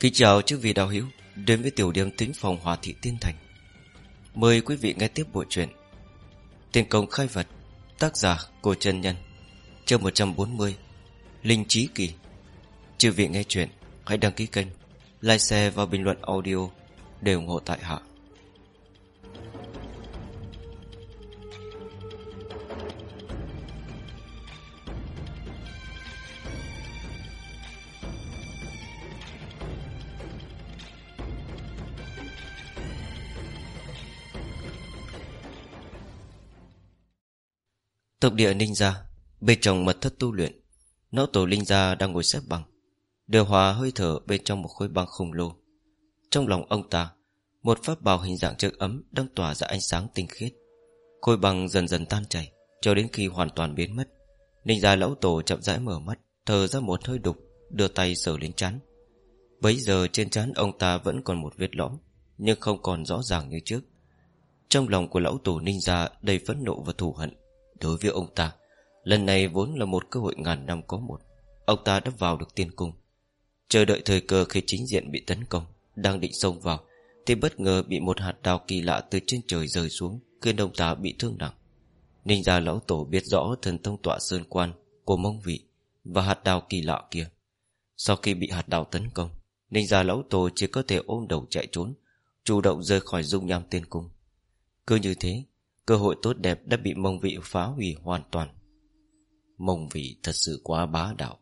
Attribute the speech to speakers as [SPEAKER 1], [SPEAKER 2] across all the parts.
[SPEAKER 1] Kính chào chư vị đạo hữu đến với tiểu điểm tính phòng hòa thị tiên thành. Mời quý vị nghe tiếp bộ truyện tiên công khai vật, Tác giả Cô Trân Nhân, Chương 140 Linh Trí Kỳ Chư vị nghe chuyện, Hãy đăng ký kênh, Like share và bình luận audio Để ủng hộ tại hạ Tộc địa ninh gia, Bên trong mật thất tu luyện Não tổ linh gia đang ngồi xếp bằng, Điều hòa hơi thở bên trong một khối băng khổng lồ. Trong lòng ông ta, Một pháp bào hình dạng chữ ấm Đang tỏa ra ánh sáng tinh khiết. Khối băng dần dần tan chảy, Cho đến khi hoàn toàn biến mất, Ninh gia lão tổ chậm rãi mở mắt, Thở ra một hơi đục, Đưa tay sờ lên chán Bấy giờ trên chán ông ta vẫn còn một vết lõm, Nhưng không còn rõ ràng như trước. Trong lòng của lão tổ ninh gia Đầy phẫn nộ và thù hận Đối với ông ta, Lần này vốn là một cơ hội ngàn năm có một. Ông ta đã vào được tiên cung. Chờ đợi thời cơ khi chính diện bị tấn công, Đang định xông vào, Thì bất ngờ bị một hạt đào kỳ lạ từ trên trời rơi xuống, Khiến ông ta bị thương nặng. Ninh gia lão tổ biết rõ thần thông tọa sơn quan Của mông vị Và hạt đào kỳ lạ kia. Sau khi bị hạt đào tấn công Ninh gia lão tổ chỉ có thể ôm đầu chạy trốn, Chủ động rời khỏi dung nham tiên cung. Cứ như thế Cơ hội tốt đẹp đã bị mông vị phá hủy hoàn toàn. Mông vị thật sự quá bá đạo.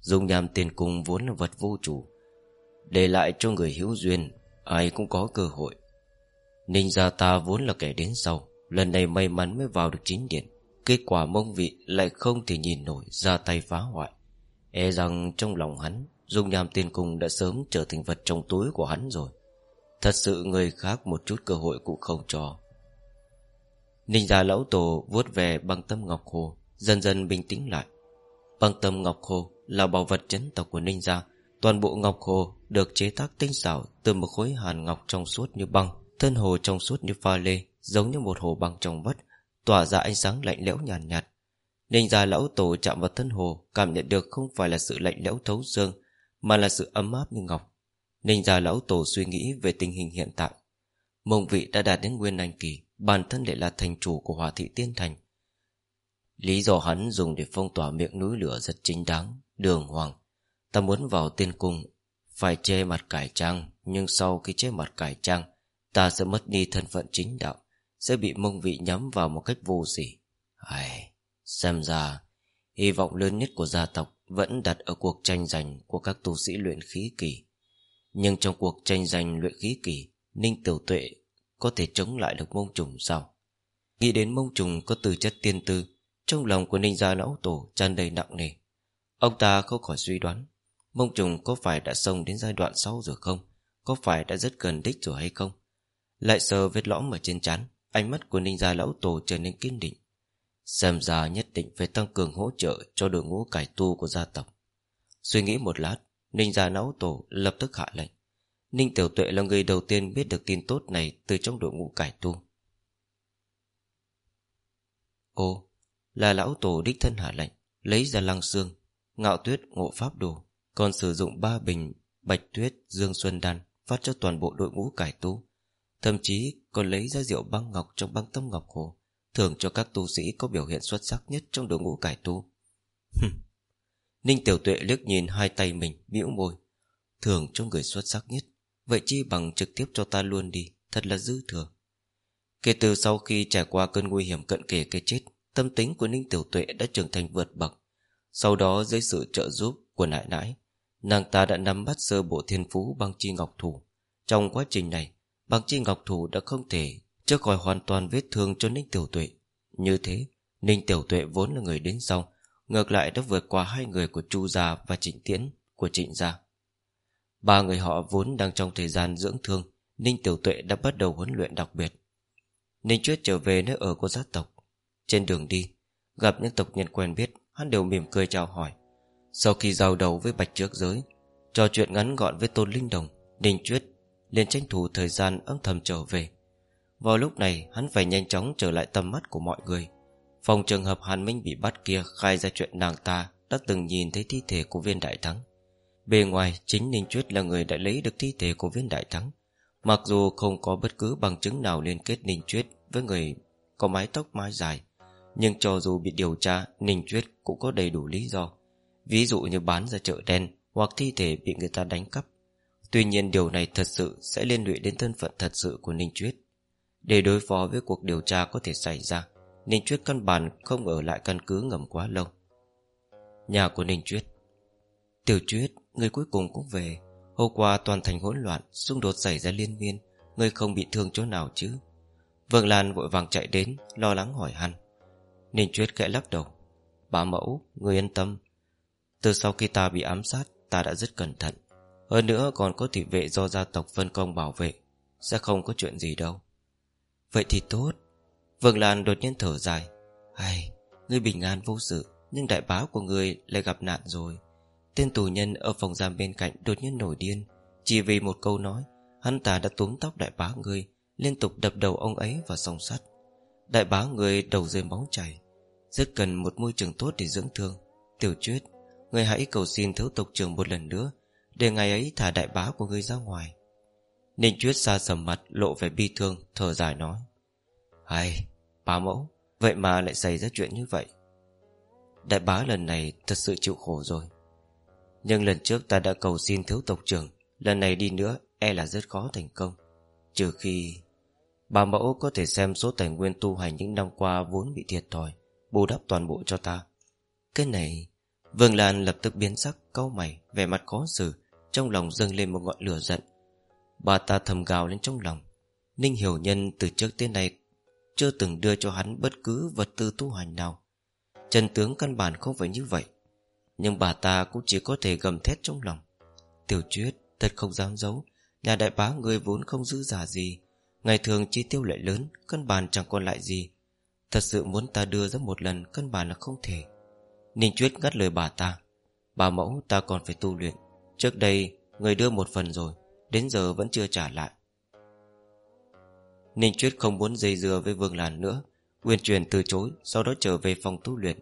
[SPEAKER 1] Dung nham tiền cung vốn là vật vô chủ. Để lại cho người hữu duyên, Ai cũng có cơ hội. Ninh gia ta vốn là kẻ đến sau. Lần này may mắn mới vào được chính điện. Kết quả mông vị lại không thể nhìn nổi Ra tay phá hoại. E rằng trong lòng hắn, Dung nham tiên cung đã sớm trở thành vật trong túi của hắn rồi. Thật sự người khác một chút cơ hội cũng không cho. Ninh gia lão tổ vuốt về băng tâm ngọc hồ Dần dần bình tĩnh lại. Băng tâm ngọc hồ là bảo vật chấn tộc của Ninh gia. Toàn bộ ngọc hồ được chế tác tinh xảo Từ một khối hàn ngọc trong suốt như băng Thân hồ trong suốt như pha lê Giống như một hồ băng trong vắt Tỏa ra ánh sáng lạnh lẽo nhàn nhạt, nhạt Ninh gia lão tổ chạm vào thân hồ Cảm nhận được không phải là sự lạnh lẽo thấu xương Mà là sự ấm áp như ngọc. Ninh gia lão tổ suy nghĩ về tình hình hiện tại. Mông vị đã đạt đến nguyên anh kỳ. Bản thân lại là thành chủ của hòa thị tiên thành. Lý do hắn dùng để phong tỏa miệng núi lửa rất chính đáng Đường hoàng. Ta muốn vào tiên cung Phải che mặt cải trang Nhưng sau khi che mặt cải trang Ta sẽ mất đi thân phận chính đạo Sẽ bị mông vị nhắm vào một cách vô sỉ. Ai, Xem ra Hy vọng lớn nhất của gia tộc Vẫn đặt ở cuộc tranh giành Của các tu sĩ luyện khí kỳ. Nhưng trong cuộc tranh giành luyện khí kỳ Ninh Tiểu Tuệ có thể chống lại được mông trùng sao? Nghĩ đến mông trùng có tư chất tiên tư, Trong lòng của ninh gia lão tổ tràn đầy nặng nề. Ông ta không khỏi suy đoán, Mông trùng có phải đã xông đến giai đoạn sau rồi không? Có phải đã rất gần đích rồi hay không? Lại sờ vết lõm ở trên chán Ánh mắt của ninh gia lão tổ trở nên kiên định. Xem ra nhất định phải tăng cường hỗ trợ Cho đội ngũ cải tu của gia tộc. Suy nghĩ một lát, Ninh gia lão tổ lập tức hạ lệnh. Ninh Tiểu Tuệ là người đầu tiên biết được tin tốt này từ trong đội ngũ cải tu. Ô, là lão tổ đích thân hạ lệnh, lấy ra lăng xương, ngạo tuyết ngộ pháp đồ, còn sử dụng ba bình bạch tuyết dương xuân đan phát cho toàn bộ đội ngũ cải tu. Thậm chí còn lấy ra rượu băng ngọc trong băng tâm ngọc hồ, thưởng cho các tu sĩ có biểu hiện xuất sắc nhất trong đội ngũ cải tu. Ninh Tiểu Tuệ liếc nhìn hai tay mình, bĩu môi, thưởng cho người xuất sắc nhất. Vậy chi bằng trực tiếp cho ta luôn đi, Thật là dư thừa. Kể từ sau khi trải qua cơn nguy hiểm cận kề cái chết, Tâm tính của Ninh Tiểu Tuệ đã trưởng thành vượt bậc. Sau đó, dưới sự trợ giúp của nại nãi, Nàng ta đã nắm bắt sơ bộ thiên phú băng chi ngọc thủ. Trong quá trình này, Băng chi ngọc thủ đã không thể Chữa khỏi hoàn toàn vết thương cho Ninh Tiểu Tuệ. Như thế, Ninh Tiểu Tuệ vốn là người đến sau, Ngược lại đã vượt qua hai người của Chu Gia và Trịnh Tiễn, của Trịnh Gia. Ba người họ vốn đang trong thời gian dưỡng thương, Ninh Tiểu Tuệ đã bắt đầu huấn luyện đặc biệt. Ninh Chuyết trở về nơi ở của gia tộc. Trên đường đi, Gặp những tộc nhân quen biết, Hắn đều mỉm cười chào hỏi. Sau khi giao đầu với Bạch Trước Giới, Trò chuyện ngắn gọn với Tôn Linh Đồng, Ninh Chuyết liền tranh thủ thời gian âm thầm trở về. Vào lúc này, hắn phải nhanh chóng trở lại tầm mắt của mọi người. Phòng trường hợp Hàn Minh bị bắt kia khai ra chuyện nàng ta đã từng nhìn thấy thi thể của viên đại thắng. Bề ngoài chính Ninh Chuyết là người đã lấy được thi thể của viên đại thắng. Mặc dù không có bất cứ bằng chứng nào liên kết Ninh Chuyết với người có mái tóc mái dài Nhưng cho dù bị điều tra Ninh Chuyết cũng có đầy đủ lý do. Ví dụ như bán ra chợ đen Hoặc thi thể bị người ta đánh cắp. Tuy nhiên điều này thật sự sẽ liên lụy đến thân phận thật sự của Ninh Chuyết. Để đối phó với cuộc điều tra có thể xảy ra Ninh Chuyết căn bản không ở lại căn cứ ngầm quá lâu. Nhà của Ninh Chuyết. Tiểu Chuyết, người cuối cùng cũng về. Hôm qua toàn thành hỗn loạn Xung đột xảy ra liên miên. Người không bị thương chỗ nào chứ? Vương Lan vội vàng chạy đến Lo lắng hỏi han. Ninh Chuyết khẽ lắc đầu. Bà mẫu, người yên tâm. Từ sau khi ta bị ám sát Ta đã rất cẩn thận. Hơn nữa còn có thị vệ do gia tộc phân công bảo vệ. Sẽ không có chuyện gì đâu. Vậy thì tốt. Vương Lan đột nhiên thở dài. Hay, ngươi bình an vô sự Nhưng đại báo của ngươi lại gặp nạn rồi. Tên tù nhân ở phòng giam bên cạnh đột nhiên nổi điên. Chỉ vì một câu nói, Hắn ta đã túm tóc đại bá người, Liên tục đập đầu ông ấy vào song sắt. Đại bá người đầu rơi máu chảy, Rất cần một môi trường tốt để dưỡng thương. Tiểu truyết Người hãy cầu xin thiếu tộc trưởng một lần nữa, Để ngày ấy thả đại bá của người ra ngoài. Ninh truyết xa sầm mặt, Lộ vẻ bi thương, thở dài nói Hay Bá mẫu, Vậy mà lại xảy ra chuyện như vậy. Đại bá lần này thật sự chịu khổ rồi. Nhưng lần trước ta đã cầu xin thiếu tộc trưởng, Lần này đi nữa e là rất khó thành công. Trừ khi Bà mẫu có thể xem số tài nguyên tu hành những năm qua vốn bị thiệt thòi, Bù đắp toàn bộ cho ta. Cái này, Vương Lan lập tức biến sắc, cau mày, Vẻ mặt khó xử, Trong lòng dâng lên một ngọn lửa giận. Bà ta thầm gào lên trong lòng. Ninh Hiểu Nhân từ trước tới nay Chưa từng đưa cho hắn bất cứ vật tư tu hành nào. Trần tướng căn bản không phải như vậy. Nhưng bà ta cũng chỉ có thể gầm thét trong lòng. Tiểu truyết Thật không dám giấu, Nhà đại bá người vốn không giữ giả gì. Ngày thường chi tiêu lại lớn, cân bản chẳng còn lại gì. Thật sự muốn ta đưa ra một lần, cân bản là không thể. Ninh Chuyết ngắt lời bà ta. Bà mẫu, ta còn phải tu luyện. Trước đây, người đưa một phần rồi, Đến giờ vẫn chưa trả lại. Ninh Chuyết không muốn dây dưa với Vương Làn nữa. Quyền truyền từ chối, Sau đó trở về phòng tu luyện.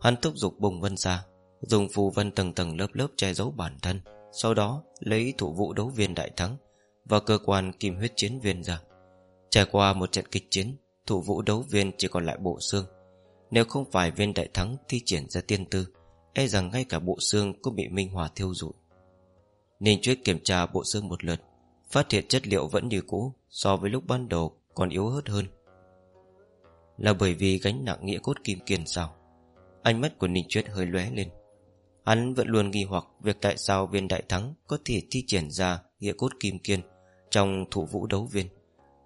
[SPEAKER 1] Hắn thúc giục bùng vân ra. Dùng phù vân tầng tầng lớp lớp che giấu bản thân, Sau đó lấy thủ vụ đấu viên đại thắng Và cơ quan kim huyết chiến viên ra. Trải qua một trận kịch chiến, Thủ vũ đấu viên chỉ còn lại bộ xương. Nếu không phải viên đại thắng thi triển ra tiên tư E rằng ngay cả bộ xương cũng bị minh hòa thiêu rụi. Ninh Chuyết kiểm tra bộ xương một lượt, Phát hiện chất liệu vẫn như cũ, So với lúc ban đầu còn yếu hớt hơn. Là bởi vì gánh nặng nghĩa cốt kim kiên sao, Ánh mắt của Ninh Chuyết hơi lóe lên. Hắn vẫn luôn nghi hoặc Việc tại sao viên đại thắng Có thể thi triển ra nghĩa cốt kim kiên Trong thủ vũ đấu viên.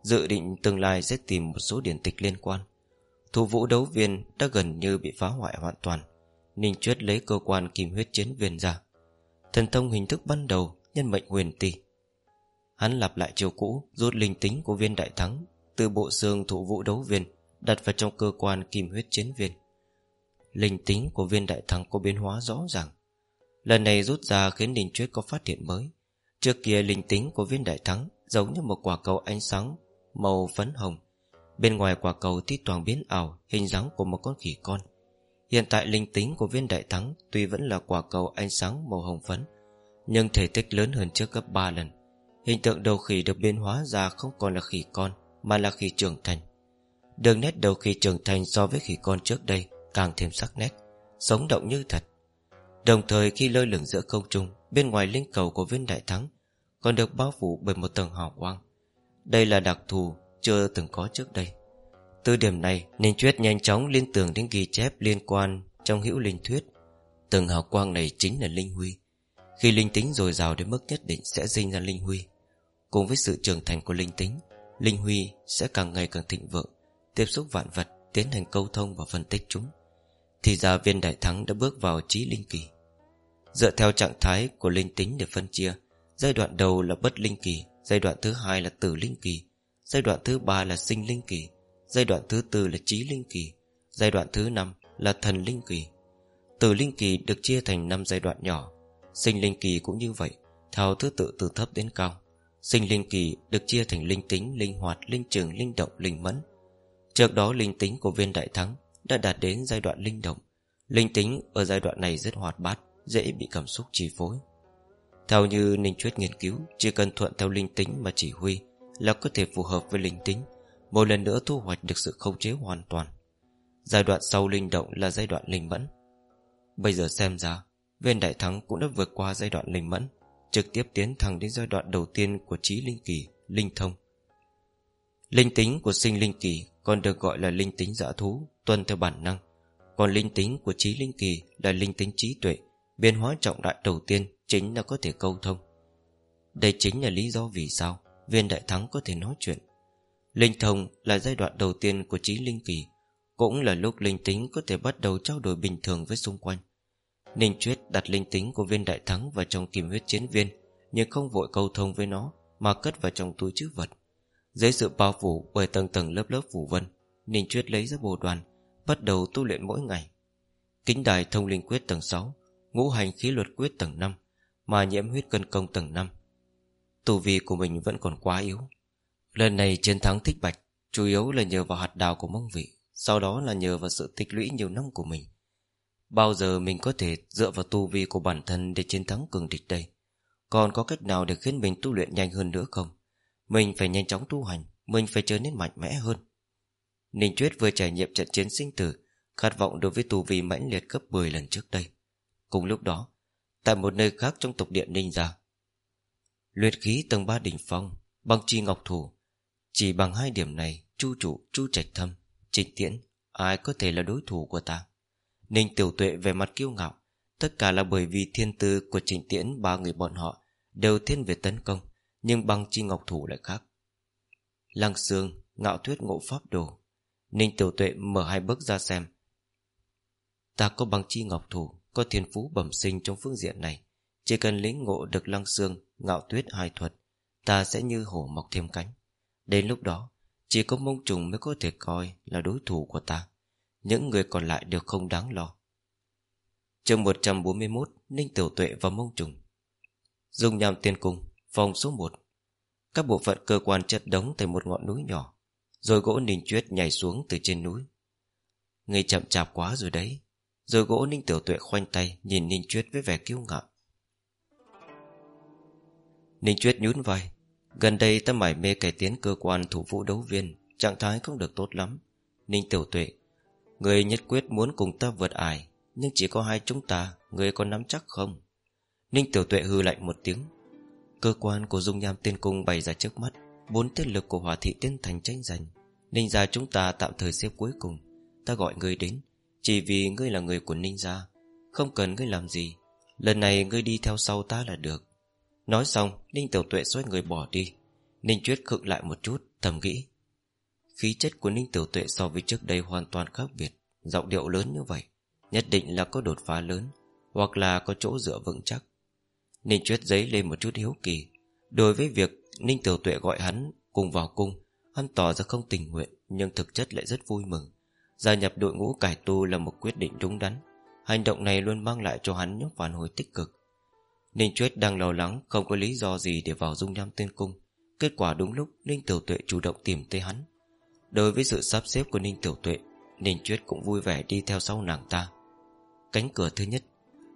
[SPEAKER 1] Dự định tương lai sẽ tìm một số điển tịch liên quan. Thủ vũ đấu viên đã gần như bị phá hoại hoàn toàn. Ninh Chuyết lấy cơ quan kim huyết chiến viên ra. Thần thông hình thức ban đầu, Nhân mệnh huyền tỷ. Hắn lặp lại chiều cũ, Rút linh tính của viên đại thắng Từ bộ xương thủ vũ đấu viên, Đặt vào trong cơ quan kim huyết chiến viên. Linh tính của viên đại thắng có biến hóa rõ ràng. Lần này rút ra khiến Ninh Chuyết có phát hiện mới. Trước kia linh tính của viên đại thắng Giống như một quả cầu ánh sáng Màu phấn hồng. Bên ngoài quả cầu thì toàn biến ảo, Hình dáng của một con khỉ con. Hiện tại linh tính của viên đại thắng Tuy vẫn là quả cầu ánh sáng màu hồng phấn, Nhưng thể tích lớn hơn trước gấp 3 lần. Hình tượng đầu khỉ được biến hóa ra Không còn là khỉ con, Mà là khỉ trưởng thành. Đường nét đầu khỉ trưởng thành so với khỉ con trước đây Càng thêm sắc nét, Sống động như thật. Đồng thời khi lơ lửng giữa không trung, Bên ngoài linh cầu của viên đại thắng Còn được bao phủ bởi một tầng hào quang. Đây là đặc thù Chưa từng có trước đây. Từ điểm này, Ninh Chuyết nhanh chóng liên tưởng đến ghi chép liên quan Trong hữu linh thuyết. Tầng hào quang này chính là linh huy. Khi linh tính dồi dào đến mức nhất định Sẽ sinh ra linh huy. Cùng với sự trưởng thành của linh tính, Linh huy sẽ càng ngày càng thịnh vượng, Tiếp xúc vạn vật, Tiến hành câu thông và phân tích chúng. Thì ra viên đại thắng đã bước vào trí linh kỳ. Dựa theo trạng thái của linh tính để phân chia Giai đoạn đầu là bất linh kỳ Giai đoạn thứ hai là tử linh kỳ Giai đoạn thứ ba là sinh linh kỳ Giai đoạn thứ tư là trí linh kỳ Giai đoạn thứ năm là thần linh kỳ. Tử linh kỳ được chia thành 5 giai đoạn nhỏ Sinh linh kỳ cũng như vậy Theo thứ tự từ thấp đến cao. Sinh linh kỳ được chia thành linh tính, linh hoạt, linh trường, linh động, linh mẫn. Trước đó linh tính của viên đại thắng đã đạt đến giai đoạn linh động. Linh tính ở giai đoạn này rất hoạt bát Dễ bị cảm xúc chi phối. Theo như Ninh Chuyết nghiên cứu Chỉ cần thuận theo linh tính mà chỉ huy Là có thể phù hợp với linh tính Một lần nữa thu hoạch được sự khống chế hoàn toàn. Giai đoạn sau linh động là giai đoạn linh mẫn. Bây giờ xem ra Viên đại thắng cũng đã vượt qua giai đoạn linh mẫn Trực tiếp tiến thẳng đến giai đoạn đầu tiên Của trí linh kỳ, linh thông. Linh tính của sinh linh kỳ còn được gọi là linh tính dã thú, Tuân theo bản năng. Còn linh tính của trí linh kỳ là linh tính trí tuệ, Biến hóa trọng đại đầu tiên Chính là có thể câu thông. Đây chính là lý do vì sao Viên đại thắng có thể nói chuyện. Linh thông là giai đoạn đầu tiên của trí linh kỳ, Cũng là lúc linh tính có thể bắt đầu trao đổi bình thường với xung quanh. Ninh Chuyết đặt linh tính của viên đại thắng vào trong kim huyết chiến viên, Nhưng không vội câu thông với nó, Mà cất vào trong túi chữ vật. Dưới sự bao phủ bởi tầng tầng lớp lớp phủ vân, Ninh Chuyết lấy ra bồ đoàn, Bắt đầu tu luyện mỗi ngày. Kính đài thông linh quyết tầng 6 Ngũ hành khí luật quyết tầng 5 Mà nhiễm huyết cân công tầng 5 Tu vi của mình vẫn còn quá yếu. Lần này chiến thắng thích bạch Chủ yếu là nhờ vào hạt đào của mông vị, Sau đó là nhờ vào sự tích lũy nhiều năm của mình. Bao giờ mình có thể dựa vào tu vi của bản thân Để chiến thắng cường địch đây? Còn có cách nào để khiến mình tu luyện nhanh hơn nữa không? Mình phải nhanh chóng tu hành Mình phải trở nên mạnh mẽ hơn. Ninh Chuyết vừa trải nghiệm trận chiến sinh tử Khát vọng đối với tù vi mãnh liệt gấp 10 lần trước đây. Cùng lúc đó Tại một nơi khác trong tộc điện Ninh gia Luyện khí tầng 3 đỉnh phong Bằng chi ngọc thủ Chỉ bằng hai điểm này Chu trụ, chu trạch thâm Trịnh tiễn Ai có thể là đối thủ của ta? Ninh tiểu tuệ về mặt kiêu ngạo Tất cả là bởi vì thiên tư của trịnh tiễn Ba người bọn họ Đều thiên về tấn công. Nhưng băng chi ngọc thủ lại khác. Lăng xương Ngạo thuyết ngộ pháp đồ. Ninh tiểu tuệ mở hai bước ra xem. Ta có bằng chi ngọc thủ, Có thiên phú bẩm sinh trong phương diện này. Chỉ cần lĩnh ngộ được lăng xương Ngạo tuyết hai thuật, Ta sẽ như hổ mọc thêm cánh. Đến lúc đó, Chỉ có mông trùng mới có thể coi là đối thủ của ta. Những người còn lại đều không đáng lo. Chương 141 Ninh Tiểu Tuệ và mông trùng. Dùng nhằm tiên cung. Phòng số 1 Các bộ phận cơ quan chất đống tại một ngọn núi nhỏ, Rồi gỗ ninh chuyết nhảy xuống từ trên núi. Người chậm chạp quá rồi đấy, Rồi gỗ ninh tiểu tuệ khoanh tay Nhìn ninh chuyết với vẻ kiêu ngạo. Ninh Chuyết nhún vai, Gần đây ta mải mê cải tiến cơ quan thủ vũ đấu viên, Trạng thái không được tốt lắm. Ninh Tiểu Tuệ, Người nhất quyết muốn cùng ta vượt ải, Nhưng chỉ có hai chúng ta, Người có nắm chắc không? Ninh Tiểu Tuệ hư lạnh một tiếng. Cơ quan của dung nham tiên cung bày ra trước mắt Bốn tiết lực của hỏa thị tiên thành tranh giành. Ninh gia chúng ta tạm thời xếp cuối cùng. Ta gọi ngươi đến, Chỉ vì ngươi là người của Ninh gia, Không cần ngươi làm gì. Lần này ngươi đi theo sau ta là được. Nói xong, Ninh Tiểu Tuệ xoay người bỏ đi. Ninh Chuyết khựng lại một chút, thầm nghĩ. Khí chất của Ninh Tiểu Tuệ so với trước đây hoàn toàn khác biệt, Giọng điệu lớn như vậy, Nhất định là có đột phá lớn, Hoặc là có chỗ dựa vững chắc. Ninh Chuyết giấy lên một chút hiếu kỳ. Đối với việc Ninh Tiểu Tuệ gọi hắn cùng vào cung Hắn tỏ ra không tình nguyện Nhưng thực chất lại rất vui mừng. Gia nhập đội ngũ cải tu là một quyết định đúng đắn. Hành động này luôn mang lại cho hắn những phản hồi tích cực. Ninh Chuyết đang lo lắng Không có lý do gì để vào dung nham tiên cung. Kết quả đúng lúc Ninh Tiểu Tuệ chủ động tìm tới hắn. Đối với sự sắp xếp của Ninh Tiểu Tuệ Ninh Chuyết cũng vui vẻ đi theo sau nàng ta. Cánh cửa thứ nhất.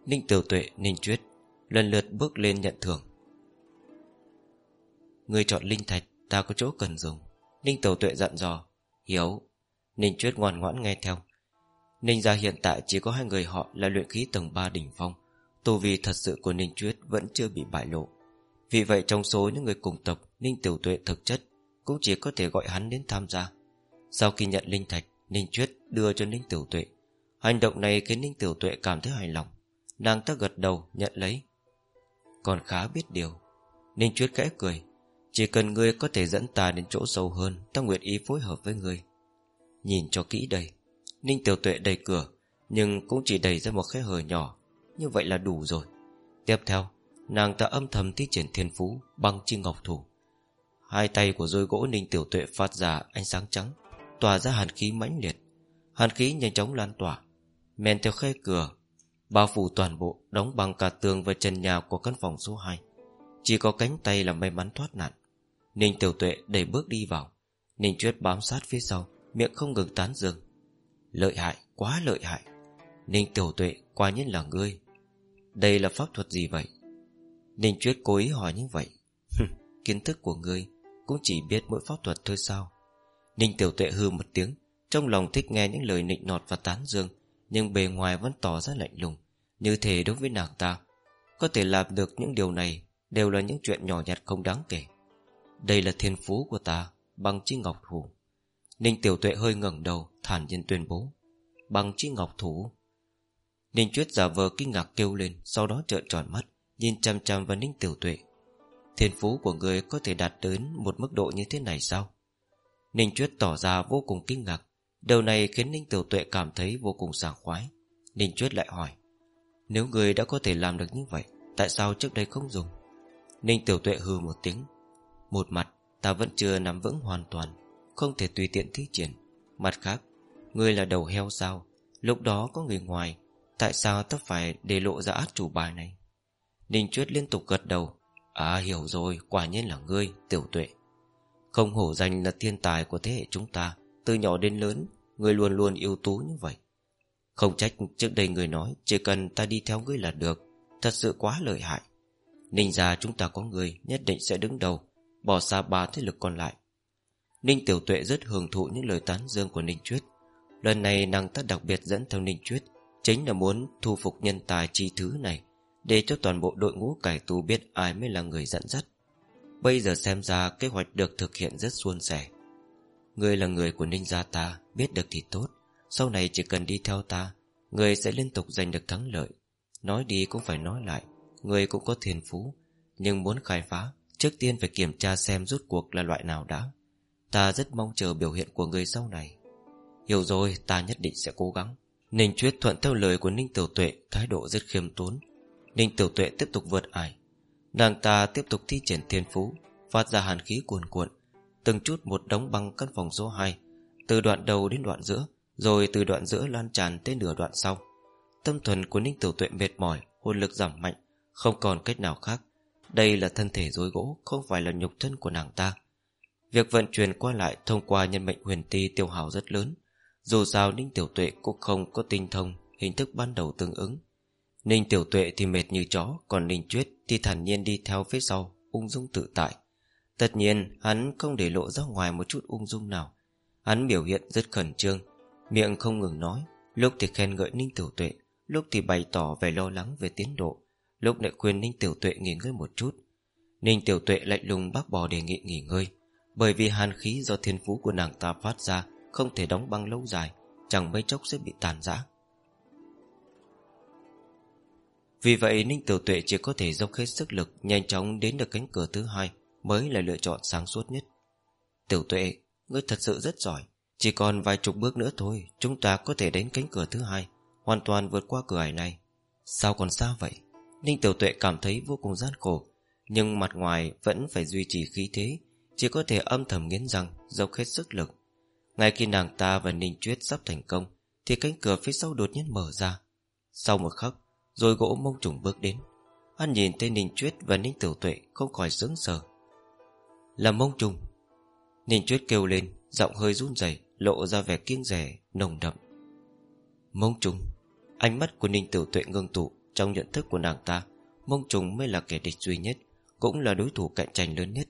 [SPEAKER 1] Ninh Tiểu Tuệ, Ninh Chuyết Lần lượt bước lên nhận thưởng. Người chọn linh thạch, Ta có chỗ cần dùng. Ninh Tiểu Tuệ dặn dò Hiểu Ninh Chuyết ngoan ngoãn nghe theo. Ninh gia hiện tại chỉ có hai người họ là luyện khí tầng 3 đỉnh phong, Tu vi thật sự của Ninh Chuyết vẫn chưa bị bại lộ. Vì vậy trong số những người cùng tộc, Ninh Tiểu Tuệ thực chất Cũng chỉ có thể gọi hắn đến tham gia. Sau khi nhận linh thạch, Ninh Chuyết đưa cho Ninh Tiểu Tuệ. Hành động này khiến Ninh Tiểu Tuệ cảm thấy hài lòng. Nàng ta gật đầu, nhận lấy. Còn khá biết điều. Ninh Chuyết khẽ cười, Chỉ cần ngươi có thể dẫn ta đến chỗ sâu hơn, Ta nguyện ý phối hợp với ngươi. Nhìn cho kỹ đây, Ninh Tiểu Tuệ đẩy cửa, Nhưng cũng chỉ đẩy ra một khe hở nhỏ. Như vậy là đủ rồi. Tiếp theo, Nàng ta âm thầm thi triển thiên phú, Băng chi ngọc thủ. Hai tay của dôi gỗ ninh tiểu tuệ phát ra ánh sáng trắng, Tỏa ra hàn khí mãnh liệt. Hàn khí nhanh chóng lan tỏa, Men theo khe cửa Bao phủ toàn bộ Đóng bằng cả tường và trần nhà của căn phòng số 2 Chỉ có cánh tay là may mắn thoát nạn. Ninh tiểu tuệ đẩy bước đi vào. Ninh chuyết bám sát phía sau Miệng không ngừng tán dương. Lợi hại, quá lợi hại. Ninh tiểu tuệ quả nhiên là ngươi. Đây là pháp thuật gì vậy? Ninh Chuyết cố ý hỏi như vậy. Kiến thức của ngươi Cũng chỉ biết mỗi pháp thuật thôi sao? Ninh Tiểu Tuệ hư một tiếng Trong lòng thích nghe những lời nịnh nọt và tán dương. Nhưng bề ngoài vẫn tỏ ra lạnh lùng. Như thế đối với nàng ta, Có thể làm được những điều này Đều là những chuyện nhỏ nhặt không đáng kể. Đây là thiên phú của ta, Bằng chi ngọc thủ. Ninh Tiểu Tuệ hơi ngẩng đầu, Thản nhiên tuyên bố. Bằng chi ngọc thủ. Ninh Chuyết giả vờ kinh ngạc kêu lên, Sau đó trợn tròn mắt, Nhìn chăm chăm vào Ninh Tiểu Tuệ. Thiên phú của người có thể đạt đến Một mức độ như thế này sao? Ninh Chuyết tỏ ra vô cùng kinh ngạc. Điều này khiến Ninh Tiểu Tuệ cảm thấy vô cùng sảng khoái. Ninh Chuyết lại hỏi, Nếu người đã có thể làm được như vậy, Tại sao trước đây không dùng? Ninh Tiểu Tuệ hư một tiếng, Một mặt, ta vẫn chưa nắm vững hoàn toàn, Không thể tùy tiện thi triển. Mặt khác, Ngươi là đầu heo sao? Lúc đó có người ngoài, Tại sao ta phải để lộ ra át chủ bài này? Ninh Chuyết liên tục gật đầu À hiểu rồi, Quả nhiên là ngươi, Tiểu Tuệ. Không hổ danh là thiên tài của thế hệ chúng ta từ nhỏ đến lớn, người luôn luôn ưu tú như vậy. Không trách trước đây người nói, Chỉ cần ta đi theo ngươi là được. Thật sự quá lợi hại. Ninh gia chúng ta có người, nhất định sẽ đứng đầu, Bỏ xa ba thế lực còn lại. Ninh Tiểu Tuệ rất hưởng thụ những lời tán dương của Ninh Chuyết. Lần này nàng ta đặc biệt dẫn theo Ninh Chuyết, Chính là muốn thu phục nhân tài chi thứ này, Để cho toàn bộ đội ngũ cải tù biết ai mới là người dẫn dắt. Bây giờ xem ra kế hoạch được thực hiện rất suôn sẻ. Người là người của Ninh gia ta, Biết được thì tốt. Sau này chỉ cần đi theo ta Người sẽ liên tục giành được thắng lợi. Nói đi cũng phải nói lại Người cũng có thiên phú, Nhưng muốn khai phá, Trước tiên phải kiểm tra xem rút cuộc là loại nào đã. Ta rất mong chờ biểu hiện của người sau này. Hiểu rồi, ta nhất định sẽ cố gắng. Ninh Chuyết thuận theo lời của Ninh Tiểu Tuệ, Thái độ rất khiêm tốn. Ninh Tiểu Tuệ tiếp tục vượt ải. Nàng ta tiếp tục thi triển thiên phú, Phát ra hàn khí cuồn cuộn. Từng chút một đống băng căn phòng số 2 Từ đoạn đầu đến đoạn giữa, Rồi từ đoạn giữa lan tràn tới nửa đoạn sau. Tâm thuần của Ninh Tiểu Tuệ mệt mỏi, Hồn lực giảm mạnh, Không còn cách nào khác. Đây là thân thể dối gỗ, Không phải là nhục thân của nàng ta. Việc vận chuyển qua lại thông qua nhân mệnh huyền ti tiêu hào rất lớn. Dù sao Ninh Tiểu Tuệ cũng không có tinh thông Hình thức ban đầu tương ứng. Ninh Tiểu Tuệ thì mệt như chó, Còn Ninh Chuyết thì thản nhiên đi theo phía sau, Ung dung tự tại. Tất nhiên, hắn không để lộ ra ngoài một chút ung dung nào. Hắn biểu hiện rất khẩn trương, Miệng không ngừng nói. Lúc thì khen ngợi Ninh Tiểu Tuệ, Lúc thì bày tỏ về lo lắng về tiến độ, Lúc lại khuyên Ninh Tiểu Tuệ nghỉ ngơi một chút. Ninh Tiểu Tuệ lạnh lùng bác bỏ đề nghị nghỉ ngơi, Bởi vì hàn khí do thiên phú của nàng ta phát ra Không thể đóng băng lâu dài, Chẳng mấy chốc sẽ bị tàn rã. Vì vậy, Ninh Tiểu Tuệ chỉ có thể dốc hết sức lực, Nhanh chóng đến được cánh cửa thứ hai. Mới là lựa chọn sáng suốt nhất. Tiểu Tuệ, Ngươi thật sự rất giỏi. Chỉ còn vài chục bước nữa thôi, Chúng ta có thể đến cánh cửa thứ hai, Hoàn toàn vượt qua cửa ải này. Sao còn xa vậy? Ninh Tiểu Tuệ cảm thấy vô cùng gian khổ, Nhưng mặt ngoài vẫn phải duy trì khí thế, Chỉ có thể âm thầm nghiến răng, Dốc hết sức lực. Ngay khi nàng ta và Ninh Chuyết sắp thành công, Thì cánh cửa phía sau đột nhiên mở ra. Sau một khắc, Rồi gỗ mông trùng bước đến. Hắn nhìn thấy Ninh Chuyết và Ninh Tiểu Tuệ Không khỏi sướng sờ. Là mông trùng. Ninh Chuyết kêu lên, Giọng hơi run rẩy, Lộ ra vẻ kiêng rẻ, nồng đậm. Mông trùng, Ánh mắt của Ninh Tiểu Tuệ ngưng tụ Trong nhận thức của nàng ta. Mông trùng mới là kẻ địch duy nhất, Cũng là đối thủ cạnh tranh lớn nhất.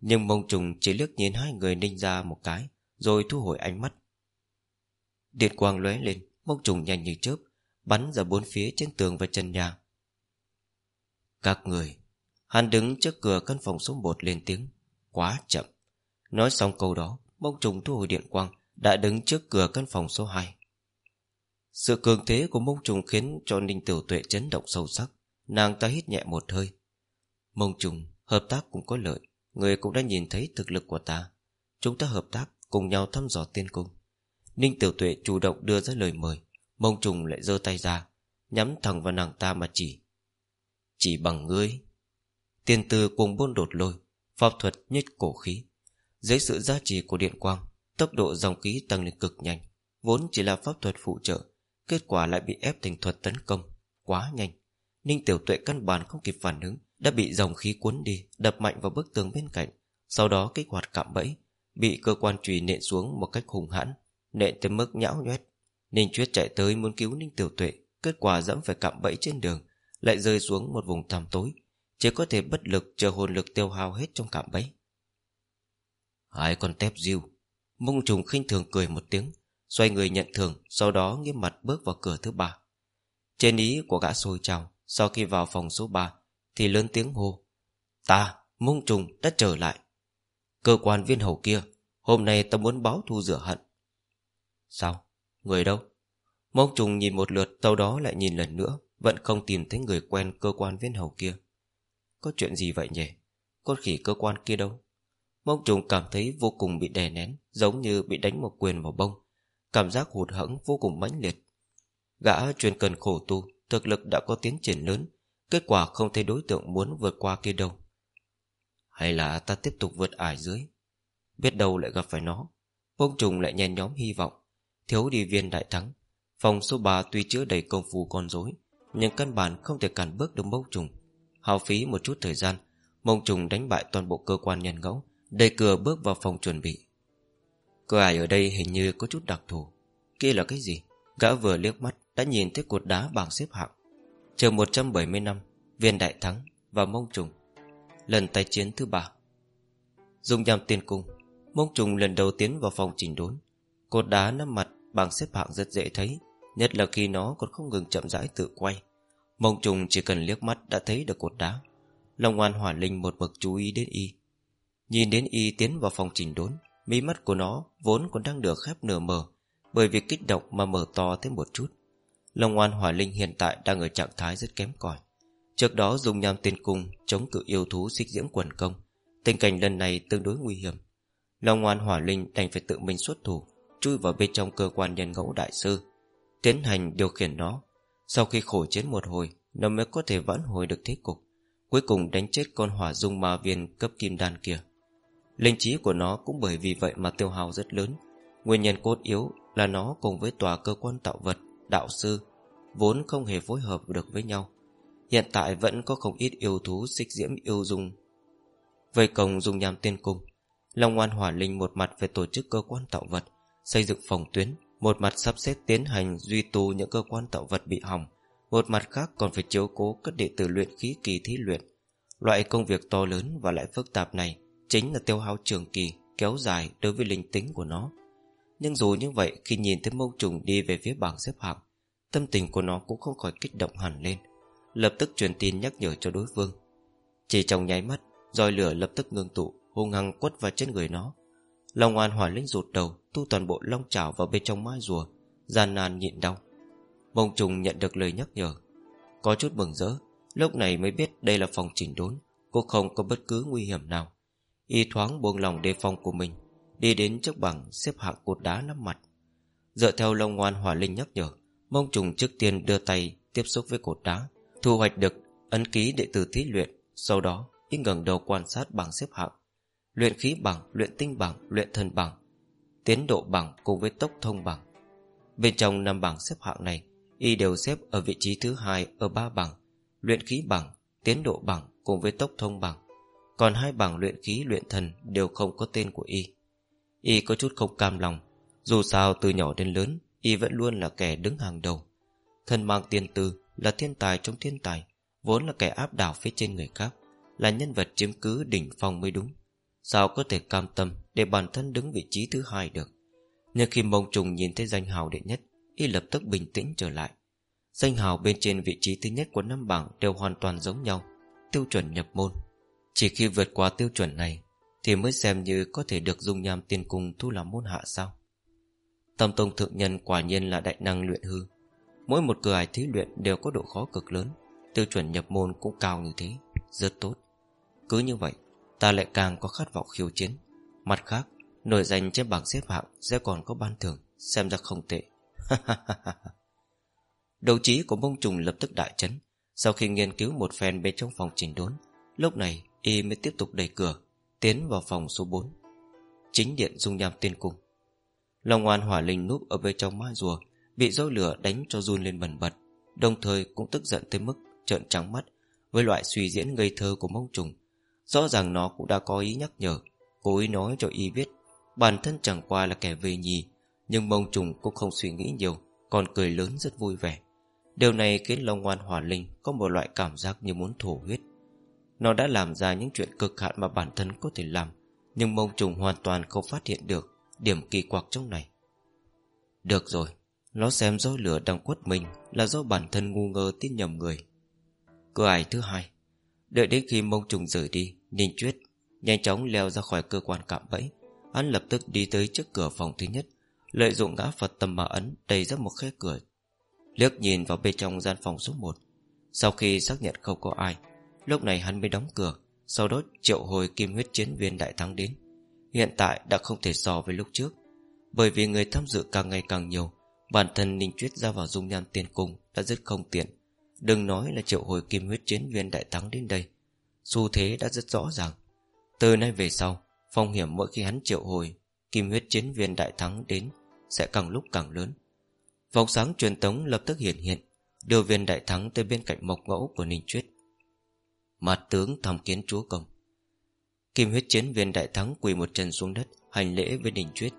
[SPEAKER 1] Nhưng mông trùng chỉ liếc nhìn hai người ninh ra một cái, Rồi thu hồi ánh mắt. Điện quang lóe lên, Mông trùng nhanh như chớp, Bắn ra bốn phía trên tường và chân nhà. Các người, Hắn đứng trước cửa căn phòng số 1 lên tiếng. Quá chậm Nói xong câu đó Mông trùng thu hồi điện quang Đã đứng trước cửa căn phòng số 2 sự cường thế của mông trùng khiến cho Ninh Tiểu Tuệ chấn động sâu sắc. Nàng ta hít nhẹ một hơi. Mông trùng, hợp tác cũng có lợi. Người cũng đã nhìn thấy thực lực của ta. Chúng ta hợp tác, cùng nhau thăm dò tiên cung. Ninh Tiểu Tuệ chủ động đưa ra lời mời. Mông trùng lại giơ tay ra, nhắm thẳng vào nàng ta mà chỉ. Chỉ bằng ngươi. Tiên tư cùng bôn đột lôi, pháp thuật nhất cổ khí. Dưới sự giá trị của điện quang, tốc độ dòng khí tăng lên cực nhanh. Vốn chỉ là pháp thuật phụ trợ Kết quả lại bị ép thành thuật tấn công. Quá nhanh. Ninh tiểu tuệ căn bản không kịp phản ứng Đã bị dòng khí cuốn đi Đập mạnh vào bức tường bên cạnh. Sau đó kích hoạt cạm bẫy Bị cơ quan trùy nện xuống một cách hùng hãn Nện tới mức nhão nhoét. Ninh chuyết chạy tới muốn cứu Ninh tiểu tuệ Kết quả dẫm phải cạm bẫy trên đường Lại rơi xuống một vùng tăm tối. Chỉ có thể bất lực chờ hồn lực tiêu hao hết trong cảm bấy Hai con tép diêu Mông trùng khinh thường cười một tiếng Xoay người nhận thưởng, Sau đó nghiêm mặt bước vào cửa thứ ba. Trên ý của gã sôi trào Sau khi vào phòng số 3 Thì lớn tiếng hô Ta, mông trùng đã trở lại. Cơ quan viên hầu kia Hôm nay ta muốn báo thù rửa hận. Sao? Người đâu? Mông trùng nhìn một lượt Sau đó lại nhìn lần nữa Vẫn không tìm thấy người quen cơ quan viên hầu kia. Có chuyện gì vậy nhỉ? Con khỉ cơ quan kia đâu? Mông trùng cảm thấy vô cùng bị đè nén, Giống như bị đánh một quyền vào bông. Cảm giác hụt hẫng vô cùng mãnh liệt. Gã chuyên cần khổ tu, Thực lực đã có tiến triển lớn, Kết quả không thấy đối tượng muốn vượt qua kia đâu. Hay là ta tiếp tục vượt ải dưới? Biết đâu lại gặp phải nó. Mông trùng lại nhen nhóm hy vọng. Thiếu đi viên đại thắng. Phòng số 3 tuy chứa đầy công phu con rối, Nhưng căn bản không thể cản bước được mốc trùng. Hào phí một chút thời gian, Mông trùng đánh bại toàn bộ cơ quan nhân ngẫu, Đẩy cửa bước vào phòng chuẩn bị. Cửa ải ở đây hình như có chút đặc thù. Kia là cái gì? Gã vừa liếc mắt, đã nhìn thấy cột đá bảng xếp hạng. Chờ 170 năm, Viên đại thắng và mông trùng, Lần tái chiến thứ ba. Dùng nhằm tiên cung, Mông trùng lần đầu tiến vào phòng chỉnh đốn. Cột đá nắm mặt, bảng xếp hạng rất dễ thấy, Nhất là khi nó còn không ngừng chậm rãi tự quay. Mông trùng chỉ cần liếc mắt đã thấy được cột đá. Long oan hỏa linh một mực chú ý đến y. Nhìn đến y tiến vào phòng chỉnh đốn, Mí mắt của nó vốn còn đang được khép nửa mở Bởi vì kích động mà mở to thêm một chút. Long oan hỏa linh hiện tại đang ở trạng thái rất kém cỏi. Trước đó dùng nham tiên cung Chống cự yêu thú xích diễm quần công, Tình cảnh lần này tương đối nguy hiểm. Long oan hỏa linh đành phải tự mình xuất thủ, Chui vào bên trong cơ quan nhân ngẫu đại sư, Tiến hành điều khiển nó. Sau khi khổ chiến một hồi Nó mới có thể vãn hồi được thế cục Cuối cùng đánh chết con hỏa dung ma viên cấp kim đan kia. Linh trí của nó cũng bởi vì vậy mà tiêu hao rất lớn. Nguyên nhân cốt yếu là nó cùng với tòa cơ quan tạo vật, đạo sư Vốn không hề phối hợp được với nhau. Hiện tại vẫn có không ít yêu thú xích diễm yêu dung. Vây công dùng nhằm tiên cung Long ngoan hỏa linh một mặt về tổ chức cơ quan tạo vật Xây dựng phòng tuyến một mặt sắp xếp tiến hành duy tu những cơ quan tạo vật bị hỏng, Một mặt khác còn phải chiếu cố các đệ tử luyện khí kỳ thí luyện. Loại công việc to lớn và lại phức tạp này Chính là tiêu hao trường kỳ Kéo dài đối với linh tính của nó. Nhưng dù như vậy, khi nhìn thấy mâu trùng đi về phía bảng xếp hạng, Tâm tình của nó cũng không khỏi kích động hẳn lên, Lập tức truyền tin nhắc nhở cho đối phương. Chỉ trong nháy mắt, roi lửa lập tức ngưng tụ, Hung hăng quất vào trên người nó. Long oan hỏa linh rụt đầu Tu toàn bộ long chảo vào bên trong mai rùa Gian nan nhịn đau. Mông trùng nhận được lời nhắc nhở. Có chút mừng rỡ Lúc này mới biết đây là phòng chỉnh đốn Cô không có bất cứ nguy hiểm nào. Y thoáng buông lòng đề phòng của mình Đi đến trước bảng xếp hạng cột đá nắm mặt. Dựa theo lông ngoan hỏa linh nhắc nhở Mông trùng trước tiên đưa tay Tiếp xúc với cột đá Thu hoạch được ấn ký đệ tử thí luyện Sau đó y ngẩng đầu quan sát bảng xếp hạng. Luyện khí bảng, luyện tinh bảng, luyện thần bảng Tiến độ bảng cùng với tốc thông bảng. Bên trong năm bảng xếp hạng này Y đều xếp ở vị trí thứ hai Ở ba bảng Luyện khí bảng, tiến độ bảng cùng với tốc thông bảng. Còn hai bảng luyện khí luyện thần Đều không có tên của y. Y có chút không cam lòng Dù sao từ nhỏ đến lớn Y vẫn luôn là kẻ đứng hàng đầu. Thần mang tiền tư là thiên tài trong thiên tài Vốn là kẻ áp đảo phía trên người khác Là nhân vật chiếm cứ đỉnh phong mới đúng. Sao có thể cam tâm để bản thân đứng vị trí thứ hai được. Nhưng khi mông trùng nhìn thấy danh hào đệ nhất, Y lập tức bình tĩnh trở lại. Danh hào bên trên vị trí thứ nhất của năm bảng Đều hoàn toàn giống nhau, Tiêu chuẩn nhập môn. Chỉ khi vượt qua tiêu chuẩn này, Thì mới xem như có thể được dung nham tiên cung thu làm môn hạ sao. Tâm tông thượng nhân quả nhiên là đại năng luyện hư. Mỗi một cửa ải thí luyện đều có độ khó cực lớn, Tiêu chuẩn nhập môn cũng cao như thế, Rất tốt. Cứ như vậy, Ta lại càng có khát vọng khiêu chiến. Mặt khác, Nổi danh trên bảng xếp hạng Sẽ còn có ban thưởng, Xem ra không tệ. Đầu trí của mông trùng lập tức đại chấn. Sau khi nghiên cứu một phen bên trong phòng chỉnh đốn, Lúc này Y mới tiếp tục đẩy cửa, Tiến vào phòng số 4 Chính điện dung nham tiên cung. Long ngoan hỏa linh núp ở bên trong mai rùa, Bị gió lửa đánh cho run lên bẩn bật, Đồng thời cũng tức giận tới mức Trợn trắng mắt Với loại suy diễn ngây thơ của mông trùng. Rõ ràng nó cũng đã có ý nhắc nhở Cố ý nói cho y biết, Bản thân chẳng qua là kẻ về nhì, Nhưng mông trùng cũng không suy nghĩ nhiều, Còn cười lớn rất vui vẻ. Điều này khiến Long ngoan hỏa linh Có một loại cảm giác như muốn thổ huyết. Nó đã làm ra những chuyện cực hạn mà bản thân có thể làm, Nhưng mông trùng hoàn toàn không phát hiện được Điểm kỳ quặc trong này. Được rồi, Nó xem do lửa đang quất mình Là do bản thân ngu ngơ tin nhầm người. Cửa ải thứ hai, Đợi đến khi mông trùng rời đi, Ninh Chuyết Nhanh chóng leo ra khỏi cơ quan cạm bẫy. Hắn lập tức đi tới trước cửa phòng thứ nhất, Lợi dụng ngã Phật tâm mà ấn Đầy ra một khe cửa. Liếc nhìn vào bên trong gian phòng số 1 Sau khi xác nhận không có ai, Lúc này hắn mới đóng cửa, Sau đó triệu hồi kim huyết chiến viên đại thắng đến. Hiện tại đã không thể so với lúc trước, Bởi vì người tham dự càng ngày càng nhiều, Bản thân Ninh Chuyết ra vào dung nhan tiên cung Đã rất không tiện. Đừng nói là triệu hồi kim huyết chiến viên đại thắng đến đây, Xu thế đã rất rõ ràng. Từ nay về sau, Phong hiểm mỗi khi hắn triệu hồi, Kim huyết chiến viên đại thắng đến Sẽ càng lúc càng lớn. Vòng sáng truyền tống lập tức hiện hiện, Đưa viên đại thắng tới bên cạnh mộc ngẫu của Ninh Chuyết Mặt tướng thăm kiến chúa công. Kim huyết chiến viên đại thắng quỳ một chân xuống đất, Hành lễ với Ninh Chuyết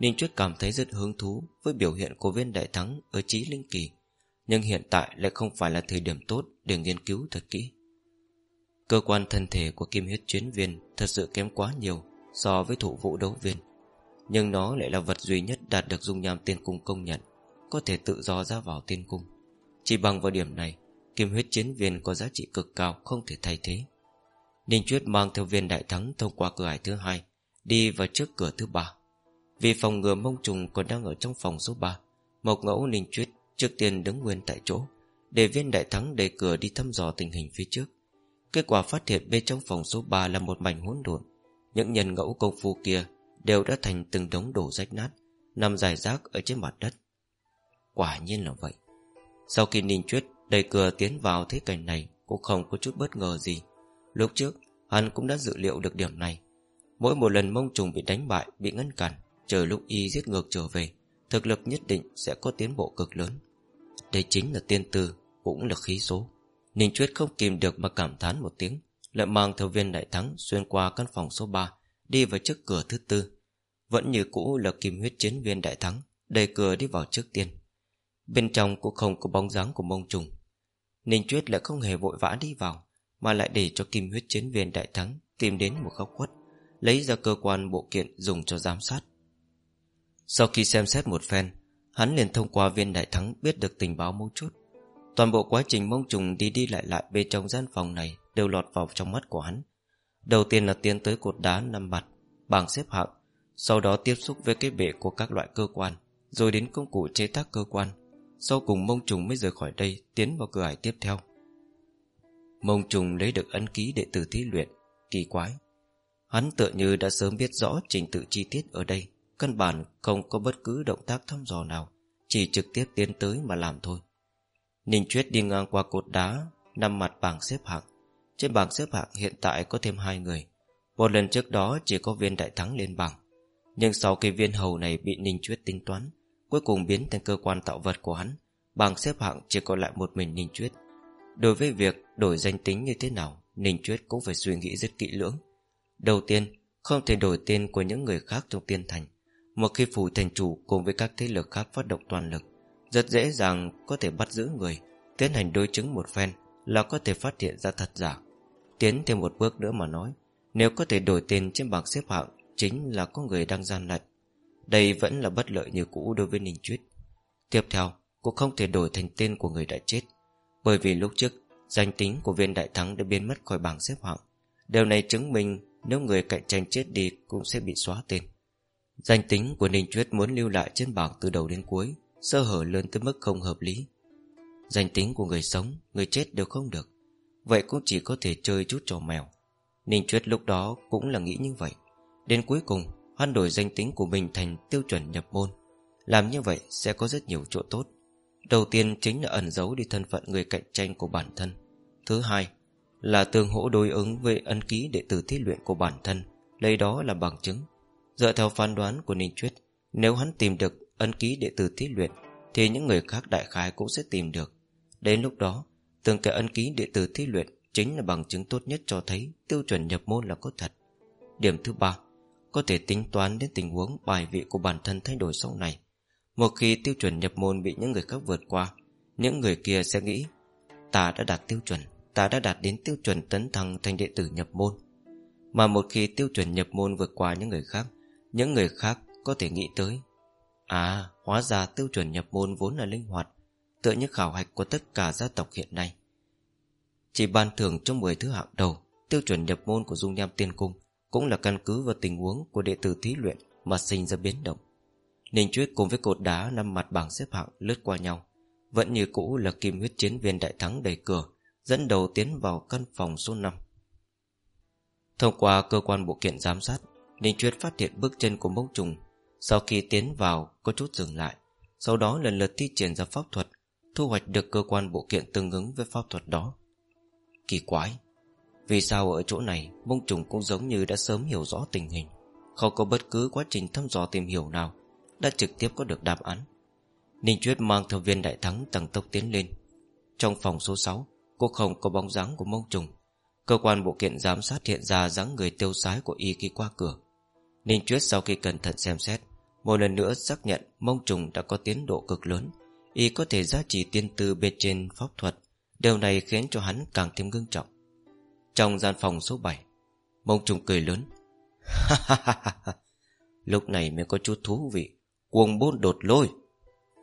[SPEAKER 1] Ninh Chuyết cảm thấy rất hứng thú Với biểu hiện của viên đại thắng ở trí linh kỳ, Nhưng hiện tại lại không phải là thời điểm tốt Để nghiên cứu thật kỹ. Cơ quan thân thể của kim huyết chiến viên Thật sự kém quá nhiều So với thủ vụ đấu viên. Nhưng nó lại là vật duy nhất đạt được dung nham tiên cung công nhận, Có thể tự do ra vào tiên cung. Chỉ bằng vào điểm này, Kim huyết chiến viên có giá trị cực cao Không thể thay thế. Ninh Chuyết mang theo viên đại thắng Thông qua cửa ải thứ hai, Đi vào trước cửa thứ ba. Vì phòng ngừa mông trùng còn đang ở trong phòng số 3 Mộc ngẫu Ninh Chuyết Trước tiên đứng nguyên tại chỗ, Để viên đại thắng đẩy cửa đi thăm dò tình hình phía trước. Kết quả phát hiện bên trong phòng số 3 Là một mảnh hỗn độn. Những nhân ngẫu công phu kia Đều đã thành từng đống đổ rách nát, Nằm dài rác ở trên mặt đất. Quả nhiên là vậy. Sau khi Ninh Chuyết Đẩy cửa tiến vào thế cảnh này Cũng không có chút bất ngờ gì. Lúc trước, hắn cũng đã dự liệu được điểm này. Mỗi một lần mông trùng bị đánh bại, Bị ngăn cản, Chờ lúc y giết ngược trở về, Thực lực nhất định sẽ có tiến bộ cực lớn. Đây chính là tiên tư, Cũng là khí số. Ninh Chuyết không kìm được mà cảm thán một tiếng, Lại mang theo viên đại thắng Xuyên qua căn phòng số 3 Đi vào trước cửa thứ tư. Vẫn như cũ là kim huyết chiến viên đại thắng, Đẩy cửa đi vào trước tiên. Bên trong cũng không có bóng dáng của mông trùng. Ninh Chuyết lại không hề vội vã đi vào, Mà lại để cho kim huyết chiến viên đại thắng Tìm đến một góc khuất, Lấy ra cơ quan bộ kiện dùng cho giám sát. Sau khi xem xét một phen, Hắn liền thông qua viên đại thắng Biết được tình báo mấu chốt. Toàn bộ quá trình mông trùng đi đi lại lại Bên trong gian phòng này Đều lọt vào trong mắt của hắn. Đầu tiên là tiến tới cột đá nằm mặt, Bảng xếp hạng, Sau đó tiếp xúc với cái bệ của các loại cơ quan, Rồi đến công cụ chế tác cơ quan. Sau cùng mông trùng mới rời khỏi đây, Tiến vào cửa ải tiếp theo. Mông trùng lấy được ấn ký đệ tử thí luyện, Kỳ quái. Hắn tựa như đã sớm biết rõ trình tự chi tiết ở đây, Căn bản không có bất cứ động tác thăm dò nào, Chỉ trực tiếp tiến tới mà làm thôi. Ninh Chuyết đi ngang qua cột đá, Nằm mặt bảng xếp hạng. Trên bảng xếp hạng hiện tại có thêm hai người. Một lần trước đó chỉ có viên đại thắng lên bảng. Nhưng sau khi viên hầu này bị Ninh Chuyết tính toán, Cuối cùng biến thành cơ quan tạo vật của hắn, Bảng xếp hạng chỉ còn lại một mình Ninh Chuyết Đối với việc đổi danh tính như thế nào, Ninh Chuyết cũng phải suy nghĩ rất kỹ lưỡng. Đầu tiên, Không thể đổi tên của những người khác trong tiên thành. Một khi phủ thành chủ cùng với các thế lực khác phát động toàn lực rất dễ dàng có thể bắt giữ người, Tiến hành đối chứng một phen Là có thể phát hiện ra thật giả. Tiến thêm một bước nữa mà nói, Nếu có thể đổi tên trên bảng xếp hạng, Chính là có người đang gian lận. Đây vẫn là bất lợi như cũ đối với Ninh Chuyết Tiếp theo, Cũng không thể đổi thành tên của người đã chết, Bởi vì lúc trước, Danh tính của viên đại thắng đã biến mất khỏi bảng xếp hạng. Điều này chứng minh Nếu người cạnh tranh chết đi Cũng sẽ bị xóa tên. Danh tính của Ninh Chuyết muốn lưu lại trên bảng từ đầu đến cuối Sơ hở lớn tới mức không hợp lý. Danh tính của người sống, Người chết đều không được. Vậy cũng chỉ có thể chơi chút trò mèo. Ninh Chuyết lúc đó cũng là nghĩ như vậy. Đến cuối cùng Hoan đổi danh tính của mình thành tiêu chuẩn nhập môn. Làm như vậy sẽ có rất nhiều chỗ tốt. Đầu tiên chính là ẩn giấu đi thân phận người cạnh tranh của bản thân. Thứ hai là tương hỗ đối ứng với ân ký đệ tử thiết luyện của bản thân. Lấy đó là bằng chứng. Dựa theo phán đoán của Ninh Chuyết, Nếu hắn tìm được ân ký đệ tử thí luyện Thì những người khác đại khái cũng sẽ tìm được. Đến lúc đó Từng cái ân ký đệ tử thí luyện Chính là bằng chứng tốt nhất cho thấy Tiêu chuẩn nhập môn là có thật. Điểm thứ ba có thể tính toán đến tình huống bài vị của bản thân thay đổi sau này. Một khi tiêu chuẩn nhập môn bị những người khác vượt qua, những người kia sẽ nghĩ ta đã đạt tiêu chuẩn, ta đã đạt đến tiêu chuẩn tấn thăng thành đệ tử nhập môn. Mà một khi tiêu chuẩn nhập môn vượt qua những người khác Những người khác có thể nghĩ tới À hóa ra tiêu chuẩn nhập môn vốn là linh hoạt, Tựa như khảo hạch của tất cả gia tộc hiện nay. Chỉ ban thưởng trong 10 thứ hạng đầu, Tiêu chuẩn nhập môn của Dung Nham Tiên Cung Cũng là căn cứ vào tình huống của đệ tử thí luyện Mà sinh ra biến động. Ninh Chuyết cùng với cột đá năm mặt bảng xếp hạng lướt qua nhau, Vẫn như cũ là kim huyết chiến viên đại thắng đầy cửa, Dẫn đầu tiến vào căn phòng số 5 Thông qua cơ quan bộ kiện giám sát, Ninh Chuyết phát hiện bước chân của mông trùng sau khi tiến vào, có chút dừng lại. Sau đó lần lượt thi triển ra pháp thuật, Thu hoạch được cơ quan bộ kiện tương ứng với pháp thuật đó. Kỳ quái. Vì sao ở chỗ này, Mông trùng cũng giống như đã sớm hiểu rõ tình hình, Không có bất cứ quá trình thăm dò tìm hiểu nào, Đã trực tiếp có được đáp án. Ninh Chuyết mang theo viên đại thắng tăng tốc tiến lên. Trong phòng số 6 Cô không có bóng dáng của mông trùng. Cơ quan bộ kiện giám sát hiện ra dáng người tiêu sái của y khi qua cửa. Ninh Chuyết sau khi cẩn thận xem xét một lần nữa xác nhận mông trùng đã có tiến độ cực lớn, Y có thể giá trị tiên tư bên trên pháp thuật. Điều này khiến cho hắn càng thêm ngưng trọng. Trong gian phòng số 7 Mông trùng cười lớn. Lúc này mới có chút thú vị, Cuồng bôn đột lôi.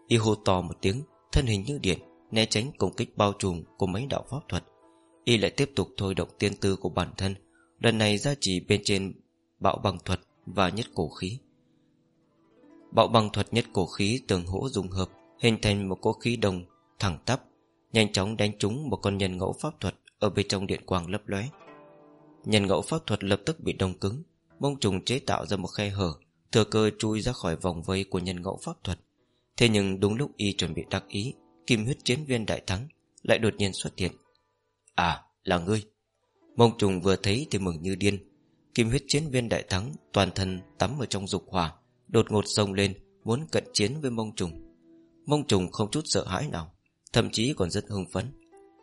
[SPEAKER 1] Y hô to một tiếng, Thân hình như điện, Né tránh công kích bao trùm của mấy đạo pháp thuật. Y lại tiếp tục thôi động tiên tư của bản thân, Lần này giá trị bên trên Bạo bằng thuật và nhất cổ khí. Bạo bằng thuật nhất cổ khí tường hỗ dùng hợp, Hình thành một cỗ khí đồng, thẳng tắp, Nhanh chóng đánh trúng một con nhân ngẫu pháp thuật Ở bên trong điện quang lấp lóe. Nhân ngẫu pháp thuật lập tức bị đông cứng Mông trùng chế tạo ra một khe hở, Thừa cơ chui ra khỏi vòng vây của nhân ngẫu pháp thuật. Thế nhưng đúng lúc y chuẩn bị đắc ý, Kim huyết chiến viên đại thắng Lại đột nhiên xuất hiện. À là ngươi. Mông trùng vừa thấy thì mừng như điên. Kim huyết chiến viên đại thắng Toàn thân tắm ở trong dục hỏa. Đột ngột sông lên Muốn cận chiến với mông trùng. Mông trùng không chút sợ hãi nào Thậm chí còn rất hưng phấn.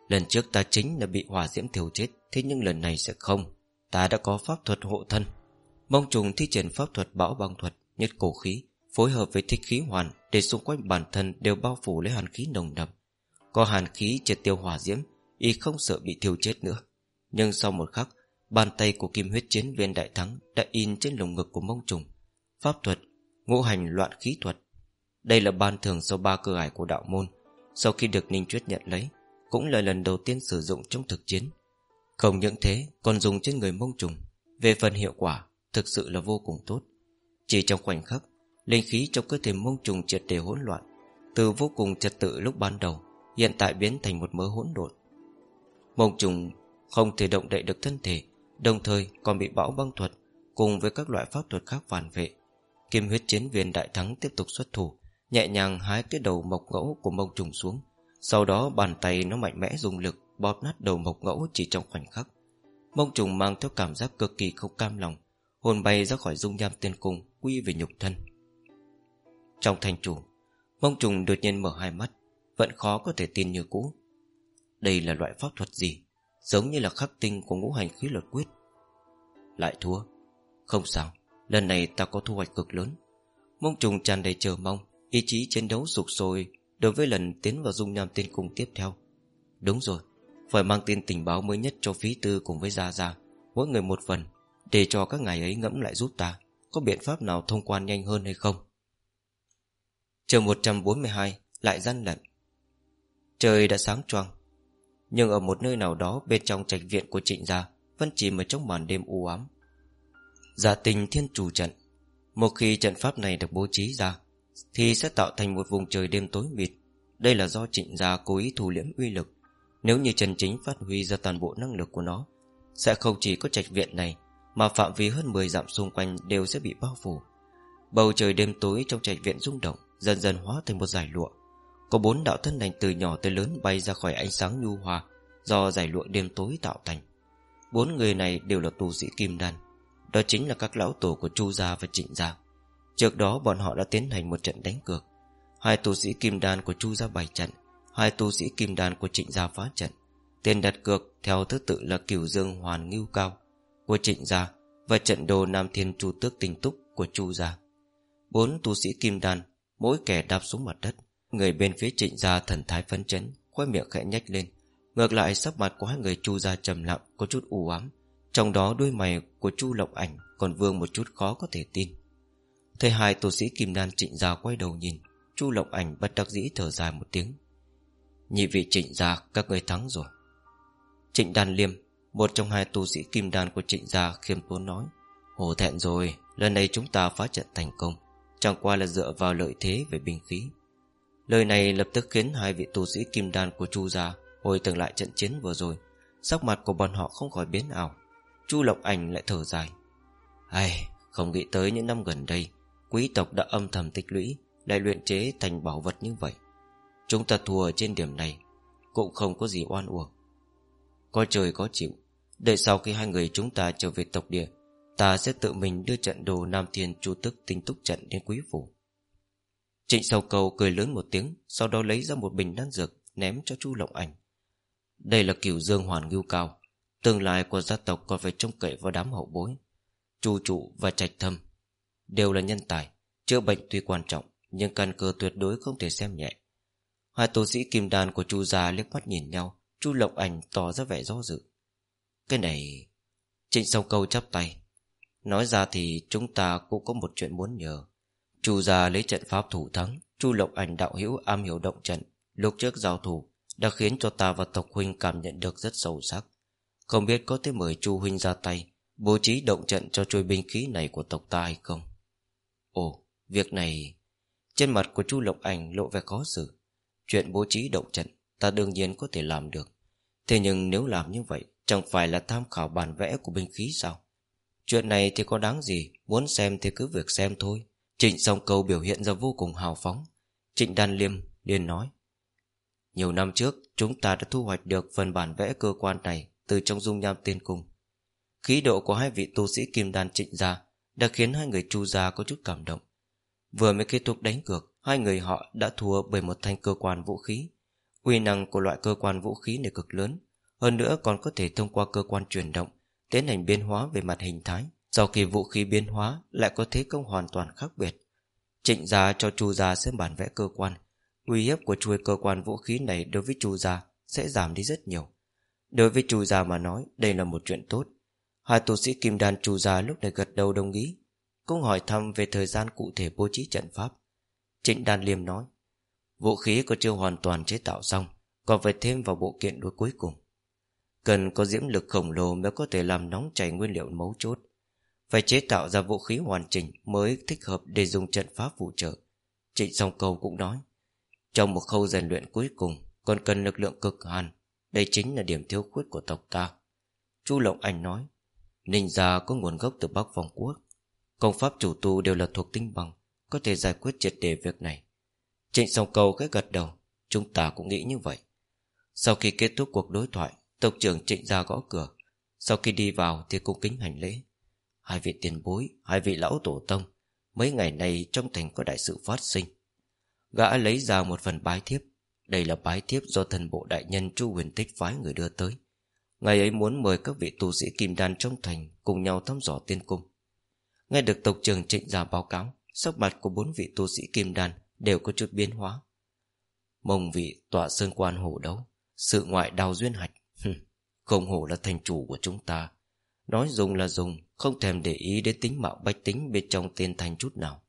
[SPEAKER 1] Lần trước ta chính là bị hỏa diễm thiểu chết Thế nhưng lần này sẽ không. Ta đã có pháp thuật hộ thân. Mông trùng thi triển pháp thuật bão băng thuật Nhất cổ khí Phối hợp với thích khí hoàn Để xung quanh bản thân đều bao phủ lấy hàn khí nồng đậm. Có hàn khí triệt tiêu hỏa diễm Y không sợ bị thiêu chết nữa. Nhưng sau một khắc Bàn tay của kim huyết chiến viên đại thắng Đã in trên lồng ngực của mông trùng. Pháp thuật, ngũ hành loạn khí thuật. Đây là ban thường sau ba cơ ải của đạo môn. Sau khi được Ninh Chuyết nhận lấy, Cũng là lần đầu tiên sử dụng trong thực chiến. Không những thế, Còn dùng trên người mông trùng. Về phần hiệu quả, Thực sự là vô cùng tốt. Chỉ trong khoảnh khắc, Linh khí trong cơ thể mông trùng triệt để hỗn loạn, Từ vô cùng trật tự lúc ban đầu, Hiện tại biến thành một mớ hỗn độn. Mông trùng không thể động đậy được thân thể, Đồng thời còn bị bão băng thuật Cùng với các loại pháp thuật khác phản vệ. Kim huyết chiến viên đại thắng tiếp tục xuất thủ, Nhẹ nhàng hái cái đầu mộc ngẫu của mông trùng xuống. Sau đó, bàn tay nó mạnh mẽ dùng lực Bóp nát đầu mộc ngẫu chỉ trong khoảnh khắc. Mông trùng mang theo cảm giác cực kỳ không cam lòng, Hồn bay ra khỏi dung nham tiên cung, Quy về nhục thân. Trong thành chủ, Mông trùng đột nhiên mở hai mắt, Vẫn khó có thể tin như cũ. Đây là loại pháp thuật gì? Giống như là khắc tinh của ngũ hành khí luật quyết. Lại thua. Không sao. Lần này ta có thu hoạch cực lớn. Mông trùng tràn đầy chờ mong, Ý chí chiến đấu sụp sôi Đối với lần tiến vào dung nham tiên cung tiếp theo. Đúng rồi, Phải mang tin tình báo mới nhất cho phí tư cùng với Gia Gia, Mỗi người một phần, Để cho các ngài ấy ngẫm lại giúp ta, Có biện pháp nào thông quan nhanh hơn hay không? Trường 142 Lại gian lận. Trời đã sáng choang, Nhưng ở một nơi nào đó Bên trong trạch viện của trịnh gia Vẫn chìm ở trong màn đêm u ám. Giả tình thiên chủ trận. Một khi trận pháp này được bố trí ra, Thì sẽ tạo thành một vùng trời đêm tối mịt. Đây là do trịnh gia cố ý thủ liễm uy lực. Nếu như Trần Chính phát huy ra toàn bộ năng lực của nó, Sẽ không chỉ có trạch viện này, Mà phạm vi hơn 10 dặm xung quanh Đều sẽ bị bao phủ. Bầu trời đêm tối trong trạch viện rung động, Dần dần hóa thành một giải lụa. Có bốn đạo thân ảnh từ nhỏ tới lớn Bay ra khỏi ánh sáng nhu hòa Do giải lụa đêm tối tạo thành. Bốn người này đều là tu sĩ kim đan. Đó chính là các lão tổ của Chu Gia và Trịnh Gia. Trước đó bọn họ đã tiến hành một trận đánh cược. Hai tu sĩ kim đan của Chu Gia bày trận, Hai tu sĩ kim đan của Trịnh Gia phá trận. Tiền đặt cược theo thứ tự là Cửu Dương Hoàn Ngưu Cao Của Trịnh Gia Và trận đồ Nam Thiên Chu Tước Tinh Túc của Chu Gia. Bốn tu sĩ kim đan, Mỗi kẻ đạp xuống mặt đất, Người bên phía trịnh gia thần thái phấn chấn Khoai miệng khẽ nhách lên. Ngược lại, sắc mặt của hai người chu gia trầm lặng, Có chút u ám. Trong đó đôi mày của chu lộng ảnh Còn vương một chút khó có thể tin. Thầy hai tổ sĩ kim đan trịnh gia quay đầu nhìn, chu lộng ảnh bất đắc dĩ thở dài một tiếng. Nhị vị trịnh gia, các người thắng rồi. Trịnh đan liêm, Một trong hai tu sĩ kim đan của trịnh gia khiêm tốn nói, Hổ thẹn rồi, Lần này chúng ta phá trận thành công, Chẳng qua là dựa vào lợi thế về binh khí. Lời này lập tức khiến hai vị tu sĩ kim đan của Chu gia Hồi tưởng lại trận chiến vừa rồi, Sắc mặt của bọn họ không khỏi biến ảo. Chu Lộc Ảnh lại thở dài. Ai, không nghĩ tới những năm gần đây Quý tộc đã âm thầm tích lũy Lại luyện chế thành bảo vật như vậy. Chúng ta thua trên điểm này Cũng không có gì oan uổng. Có trời có chịu Đợi sau khi hai người chúng ta trở về tộc địa Ta sẽ tự mình đưa trận đồ Nam Thiên Chu Tức tinh túc trận đến quý phủ. Trịnh Sầu cầu cười lớn một tiếng Sau đó lấy ra một bình đan dược Ném cho chu Lộng Ảnh Đây là kiểu dương hoàn ngưu cao Tương lai của gia tộc còn phải trông cậy vào đám hậu bối, Chu trụ và trạch thâm Đều là nhân tài, Chữa bệnh tuy quan trọng, Nhưng căn cơ tuyệt đối không thể xem nhẹ. Hai tu sĩ kim đan của chu già liếc mắt nhìn nhau, Chu Lộng Ảnh tỏ ra vẻ do dự. Cái này, Trịnh sâu câu chắp tay. Nói ra thì chúng ta cũng có một chuyện muốn nhờ. Chu gia lấy trận pháp thủ thắng, Chu Lộc Ảnh đạo hữu am hiểu động trận, Lúc trước giao thủ, Đã khiến cho ta và tộc huynh cảm nhận được rất sâu sắc. Không biết có thể mời Chu huynh ra tay, Bố trí động trận cho trôi binh khí này của tộc ta hay không? Ồ, Việc này, Trên mặt của Chu Lộc Ảnh lộ vẻ khó xử. Chuyện bố trí động trận, Ta đương nhiên có thể làm được. Thế nhưng nếu làm như vậy, Chẳng phải là tham khảo bản vẽ của binh khí sao? Chuyện này thì có đáng gì, Muốn xem thì cứ việc xem thôi. Trịnh song câu biểu hiện ra vô cùng hào phóng. Trịnh Đan Liêm liền nói, Nhiều năm trước, Chúng ta đã thu hoạch được phần bản vẽ cơ quan này. Từ trong dung nham tiên cung. Khí độ của hai vị tu sĩ kim đan trịnh gia Đã khiến hai người chu gia có chút cảm động. Vừa mới kết thúc đánh cược, Hai người họ đã thua bởi một thanh cơ quan vũ khí. Uy năng của loại cơ quan vũ khí này cực lớn, Hơn nữa còn có thể thông qua cơ quan chuyển động Tiến hành biến hóa về mặt hình thái. Sau khi vũ khí biến hóa, Lại có thế công hoàn toàn khác biệt. Trịnh gia cho chu gia xem bản vẽ cơ quan. Uy hiếp của chuôi cơ quan vũ khí này Đối với chu gia sẽ giảm đi rất nhiều. Đối với chu gia mà nói, Đây là một chuyện tốt. Hai tu sĩ kim đan chu gia lúc này gật đầu đồng ý, Cũng hỏi thăm về thời gian cụ thể bố trí trận pháp. Trịnh đan liêm nói, Vũ khí có chưa hoàn toàn chế tạo xong, Còn phải thêm vào bộ kiện đối cuối cùng. Cần có diễm lực khổng lồ mới có thể làm nóng chảy nguyên liệu mấu chốt. Phải chế tạo ra vũ khí hoàn chỉnh Mới thích hợp để dùng trận pháp phụ trợ. Trịnh song cầu cũng nói, Trong một khâu rèn luyện cuối cùng, Còn cần lực lượng cực hàn đây chính là điểm thiếu khuyết của tộc ta. Chu Lộng Anh nói, Ninh gia có nguồn gốc từ Bắc Vòng Quốc. Công pháp chủ tu đều là thuộc tinh bằng, Có thể giải quyết triệt đề việc này. Trịnh song cầu cái gật đầu, Chúng ta cũng nghĩ như vậy. Sau khi kết thúc cuộc đối thoại, Tộc trưởng trịnh ra gõ cửa. Sau khi đi vào thì cung kính hành lễ. Hai vị tiền bối, Hai vị lão tổ tông, Mấy ngày này trong thành có đại sự phát sinh. Gã lấy ra một phần bái thiếp đây là bái thiếp do thần bộ đại nhân Chu huyền tích phái người đưa tới. Ngày ấy muốn mời các vị tu sĩ kim đan trong thành Cùng nhau thăm dò tiên cung. Nghe được tộc trưởng trịnh giả báo cáo, Sắc mặt của bốn vị tu sĩ kim đan Đều có chút biến hóa. Mông vị tọa sơn quan hổ đấu, Sự ngoại đào duyên hạch. Không hổ là thành chủ của chúng ta. Nói dùng là dùng, Không thèm để ý đến tính mạo bách tính Bên trong tên thành chút nào.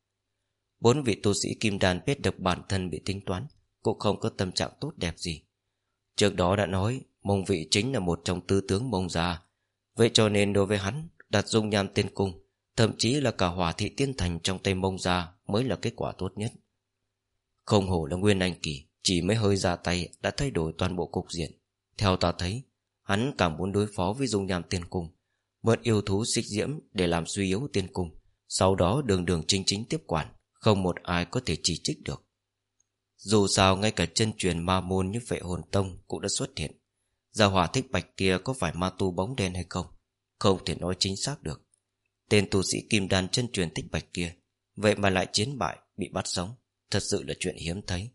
[SPEAKER 1] Bốn vị tu sĩ kim đan biết được bản thân bị tính toán cũng không có tâm trạng tốt đẹp gì. Trước đó đã nói, Mông vị chính là một trong tư tướng mông già Vậy cho nên đối với hắn, Đặt dung nham tiên cung, Thậm chí là cả hỏa thị tiên thành trong tay mông già Mới là kết quả tốt nhất. Không hổ là nguyên anh kỳ, Chỉ mới hơi ra tay đã thay đổi toàn bộ cục diện. Theo ta thấy, Hắn càng muốn đối phó với dung nham tiên cung, Mượn yêu thú xích diễm Để làm suy yếu tiên cung, Sau đó đường đường chính chính tiếp quản, Không một ai có thể chỉ trích được. Dù sao ngay cả chân truyền ma môn Như vệ hồn tông cũng đã xuất hiện. Gia hỏa thích bạch kia có phải ma tu bóng đen hay không? Không thể nói chính xác được. Tên tu sĩ kim đan chân truyền thích bạch kia, Vậy mà lại chiến bại, Bị bắt sống. Thật sự là chuyện hiếm thấy.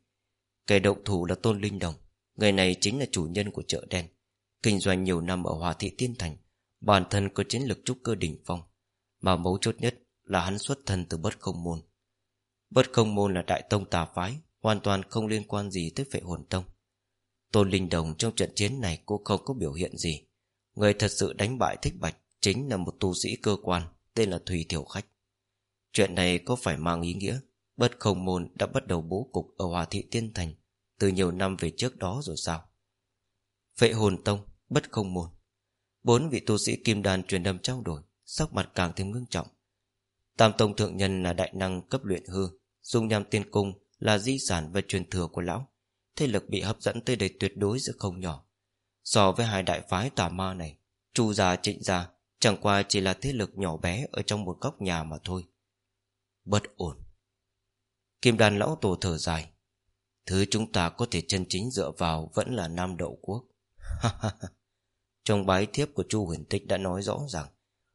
[SPEAKER 1] Kẻ động thủ là tôn linh đồng, Người này chính là chủ nhân của chợ đen. Kinh doanh nhiều năm ở Hòa Thị Tiên Thành, Bản thân có chiến lực trúc cơ đỉnh phong. Mà mấu chốt nhất là hắn xuất thân từ bất không môn. Bất không môn là đại tông tà phái Hoàn toàn không liên quan gì tới phệ hồn tông. Tôn Linh Đồng trong trận chiến này Cô không có biểu hiện gì. Người thật sự đánh bại Thích Bạch Chính là một tu sĩ cơ quan Tên là Thùy Thiểu Khách. Chuyện này có phải mang ý nghĩa? Bất không môn đã bắt đầu bố cục Ở Hòa Thị Tiên Thành Từ nhiều năm về trước đó rồi sao? Phệ hồn tông, Bất không môn. Bốn vị tu sĩ kim đàn truyền đâm trao đổi, Sắc mặt càng thêm ngưng trọng. Tam tông thượng nhân là đại năng cấp luyện hư, Dung nham tiên cung là di sản và truyền thừa của lão. Thế lực bị hấp dẫn tới đây tuyệt đối sẽ không nhỏ. So với hai đại phái tà ma này, Chu gia, trịnh gia, Chẳng qua chỉ là thế lực nhỏ bé Ở trong một góc nhà mà thôi. Bất ổn. Kim đàn lão tổ thở dài. Thứ chúng ta có thể chân chính dựa vào Vẫn là Nam Đậu Quốc. Trong bái thiếp của Chu huyền tích đã nói rõ ràng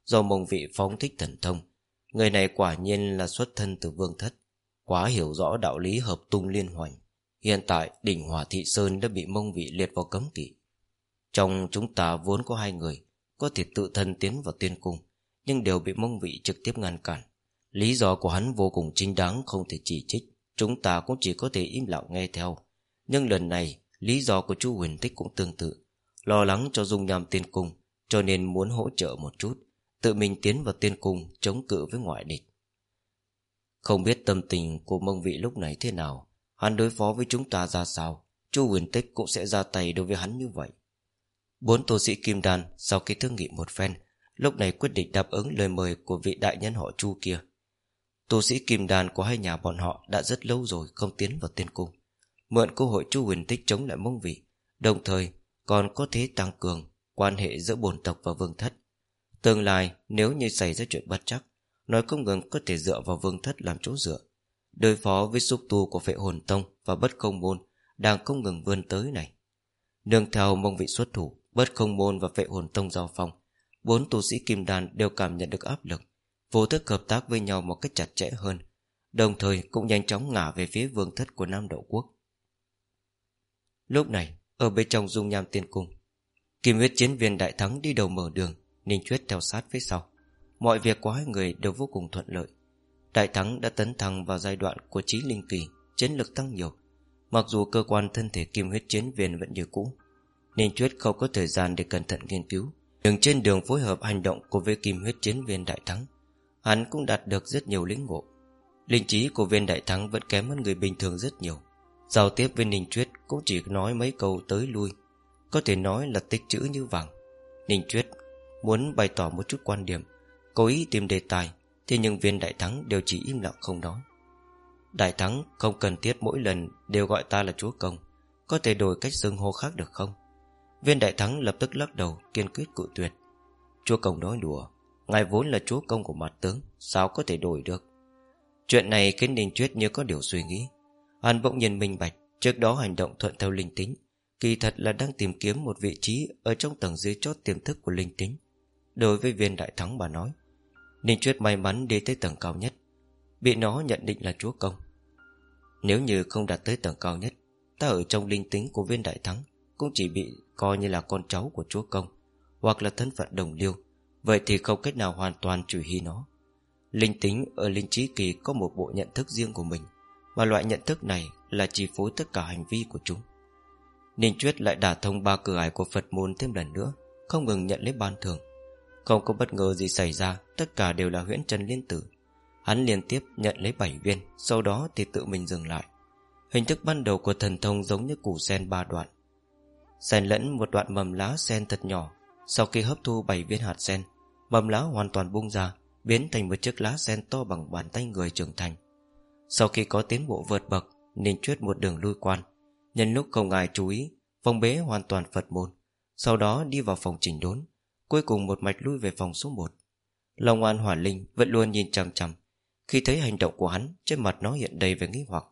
[SPEAKER 1] Do mông vị phóng thích thần thông, Người này quả nhiên là xuất thân từ vương thất. Quá hiểu rõ đạo lý hợp tung liên hoành, Hiện tại đỉnh Hỏa Thị Sơn đã bị mông vị liệt vào cấm kỵ. Trong chúng ta vốn có hai người, Có thể tự thân tiến vào tiên cung, Nhưng đều bị mông vị trực tiếp ngăn cản. Lý do của hắn vô cùng chính đáng, không thể chỉ trích, Chúng ta cũng chỉ có thể im lặng nghe theo. Nhưng lần này, Lý do của chu huyền tích cũng tương tự, Lo lắng cho dung nham tiên cung, Cho nên muốn hỗ trợ một chút, Tự mình tiến vào tiên cung Chống cự với ngoại địch. Không biết tâm tình của mông vị lúc này thế nào. Hắn đối phó với chúng ta ra sao? Chu huyền tích cũng sẽ ra tay đối với hắn như vậy. Bốn tu sĩ kim đan Sau khi thương nghị một phen, Lúc này quyết định đáp ứng lời mời của vị đại nhân họ Chu kia. Tu sĩ kim đan của hai nhà bọn họ Đã rất lâu rồi không tiến vào tiên cung. Mượn cơ hội Chu huyền tích chống lại mông vị, Đồng thời còn có thể tăng cường Quan hệ giữa bồn tộc và vương thất. Tương lai nếu như xảy ra chuyện bất chắc Nói không ngừng có thể dựa vào vương thất làm chỗ dựa. Đối phó với xúc tu của phệ hồn tông Và bất công môn Đang không ngừng vươn tới này. Nương theo mong vị xuất thủ, Bất không môn và phệ hồn tông giao phong, Bốn tu sĩ kim đàn đều cảm nhận được áp lực, Vô thức hợp tác với nhau một cách chặt chẽ hơn, Đồng thời cũng nhanh chóng ngả về phía vương thất của Nam Đậu Quốc. Lúc này, Ở bên trong dung nham tiên cung, Kim huyết chiến viên đại thắng đi đầu mở đường, Ninh Chuyết theo sát phía sau. Mọi việc của hai người đều vô cùng thuận lợi. Đại thắng đã tấn thăng vào giai đoạn của trí linh kỳ, Chiến lực tăng nhiều. Mặc dù cơ quan thân thể kim huyết chiến viên vẫn như cũ, nên Chuyết không có thời gian để cẩn thận nghiên cứu. Nhưng trên đường phối hợp hành động của với kim huyết chiến viên đại thắng, Hắn cũng đạt được rất nhiều lĩnh ngộ. Linh trí của viên đại thắng vẫn kém hơn người bình thường rất nhiều. Giao tiếp với Ninh Chuyết cũng chỉ nói mấy câu tới lui, Có thể nói là tích chữ như vàng. Ninh Chuyết muốn bày tỏ một chút quan điểm. Cố ý tìm đề tài Thế nhưng viên đại thắng đều chỉ im lặng không nói. Đại thắng không cần thiết mỗi lần Đều gọi ta là chúa công, Có thể đổi cách xưng hô khác được không? Viên đại thắng lập tức lắc đầu, Kiên quyết cự tuyệt. Chúa công nói đùa, Ngài vốn là chúa công của mặt tướng, Sao có thể đổi được? Chuyện này khiến Ninh Chuyết như có điều suy nghĩ. Hắn bỗng nhiên minh bạch, Trước đó hành động thuận theo linh tính, Kỳ thật là đang tìm kiếm một vị trí Ở trong tầng dưới chót tiềm thức của linh tính. Đối với viên đại thắng bà nói Ninh Chuyết may mắn đi tới tầng cao nhất, Bị nó nhận định là chúa công. Nếu như không đạt tới tầng cao nhất, Ta ở trong linh tính của viên đại thắng Cũng chỉ bị coi như là con cháu của chúa công, Hoặc là thân phận đồng liêu. Vậy thì không cách nào hoàn toàn trừ hy nó. Linh tính ở linh trí kỳ Có một bộ nhận thức riêng của mình Và loại nhận thức này là chi phối tất cả hành vi của chúng. Ninh Chuyết lại đả thông ba cửa ải của Phật môn thêm lần nữa, Không ngừng nhận lấy ban thường không có bất ngờ gì xảy ra, Tất cả đều là huyễn trần liên tử. Hắn liên tiếp nhận lấy 7 viên, Sau đó thì tự mình dừng lại. Hình thức ban đầu của thần thông giống như củ sen ba đoạn. Xen lẫn một đoạn mầm lá sen thật nhỏ. Sau khi hấp thu 7 viên hạt sen, Mầm lá hoàn toàn bung ra, Biến thành một chiếc lá sen to bằng bàn tay người trưởng thành. Sau khi có tiến bộ vượt bậc, Nên chuyết một đường lui quan. Nhân lúc không ai chú ý Phòng bế hoàn toàn Phật môn. Sau đó đi vào phòng chỉnh đốn. Cuối cùng một mạch lui về phòng số 1 Long An Hỏa Linh vẫn luôn nhìn chằm chằm. Khi thấy hành động của hắn, Trên mặt nó hiện đầy vẻ nghi hoặc.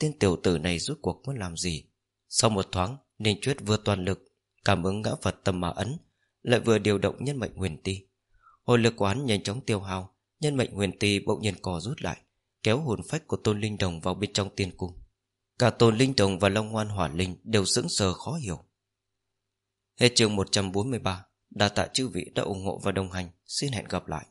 [SPEAKER 1] Tên tiểu tử này rốt cuộc muốn làm gì? Sau một thoáng, Ninh Chuyết vừa toàn lực, Cảm ứng ngã Phật tâm mà ấn, Lại vừa điều động nhân mệnh huyền ti. Hồi lực của hắn nhanh chóng tiêu hao, Nhân mệnh huyền ti bỗng nhiên cò rút lại, Kéo hồn phách của Tôn Linh Đồng vào bên trong tiên cung. Cả Tôn Linh Đồng và Long Ngoan Hỏa Linh Đều sững sờ khó hiểu. Hết chương 143 Đa tạ chư vị đã ủng hộ và đồng hành. Xin hẹn gặp lại.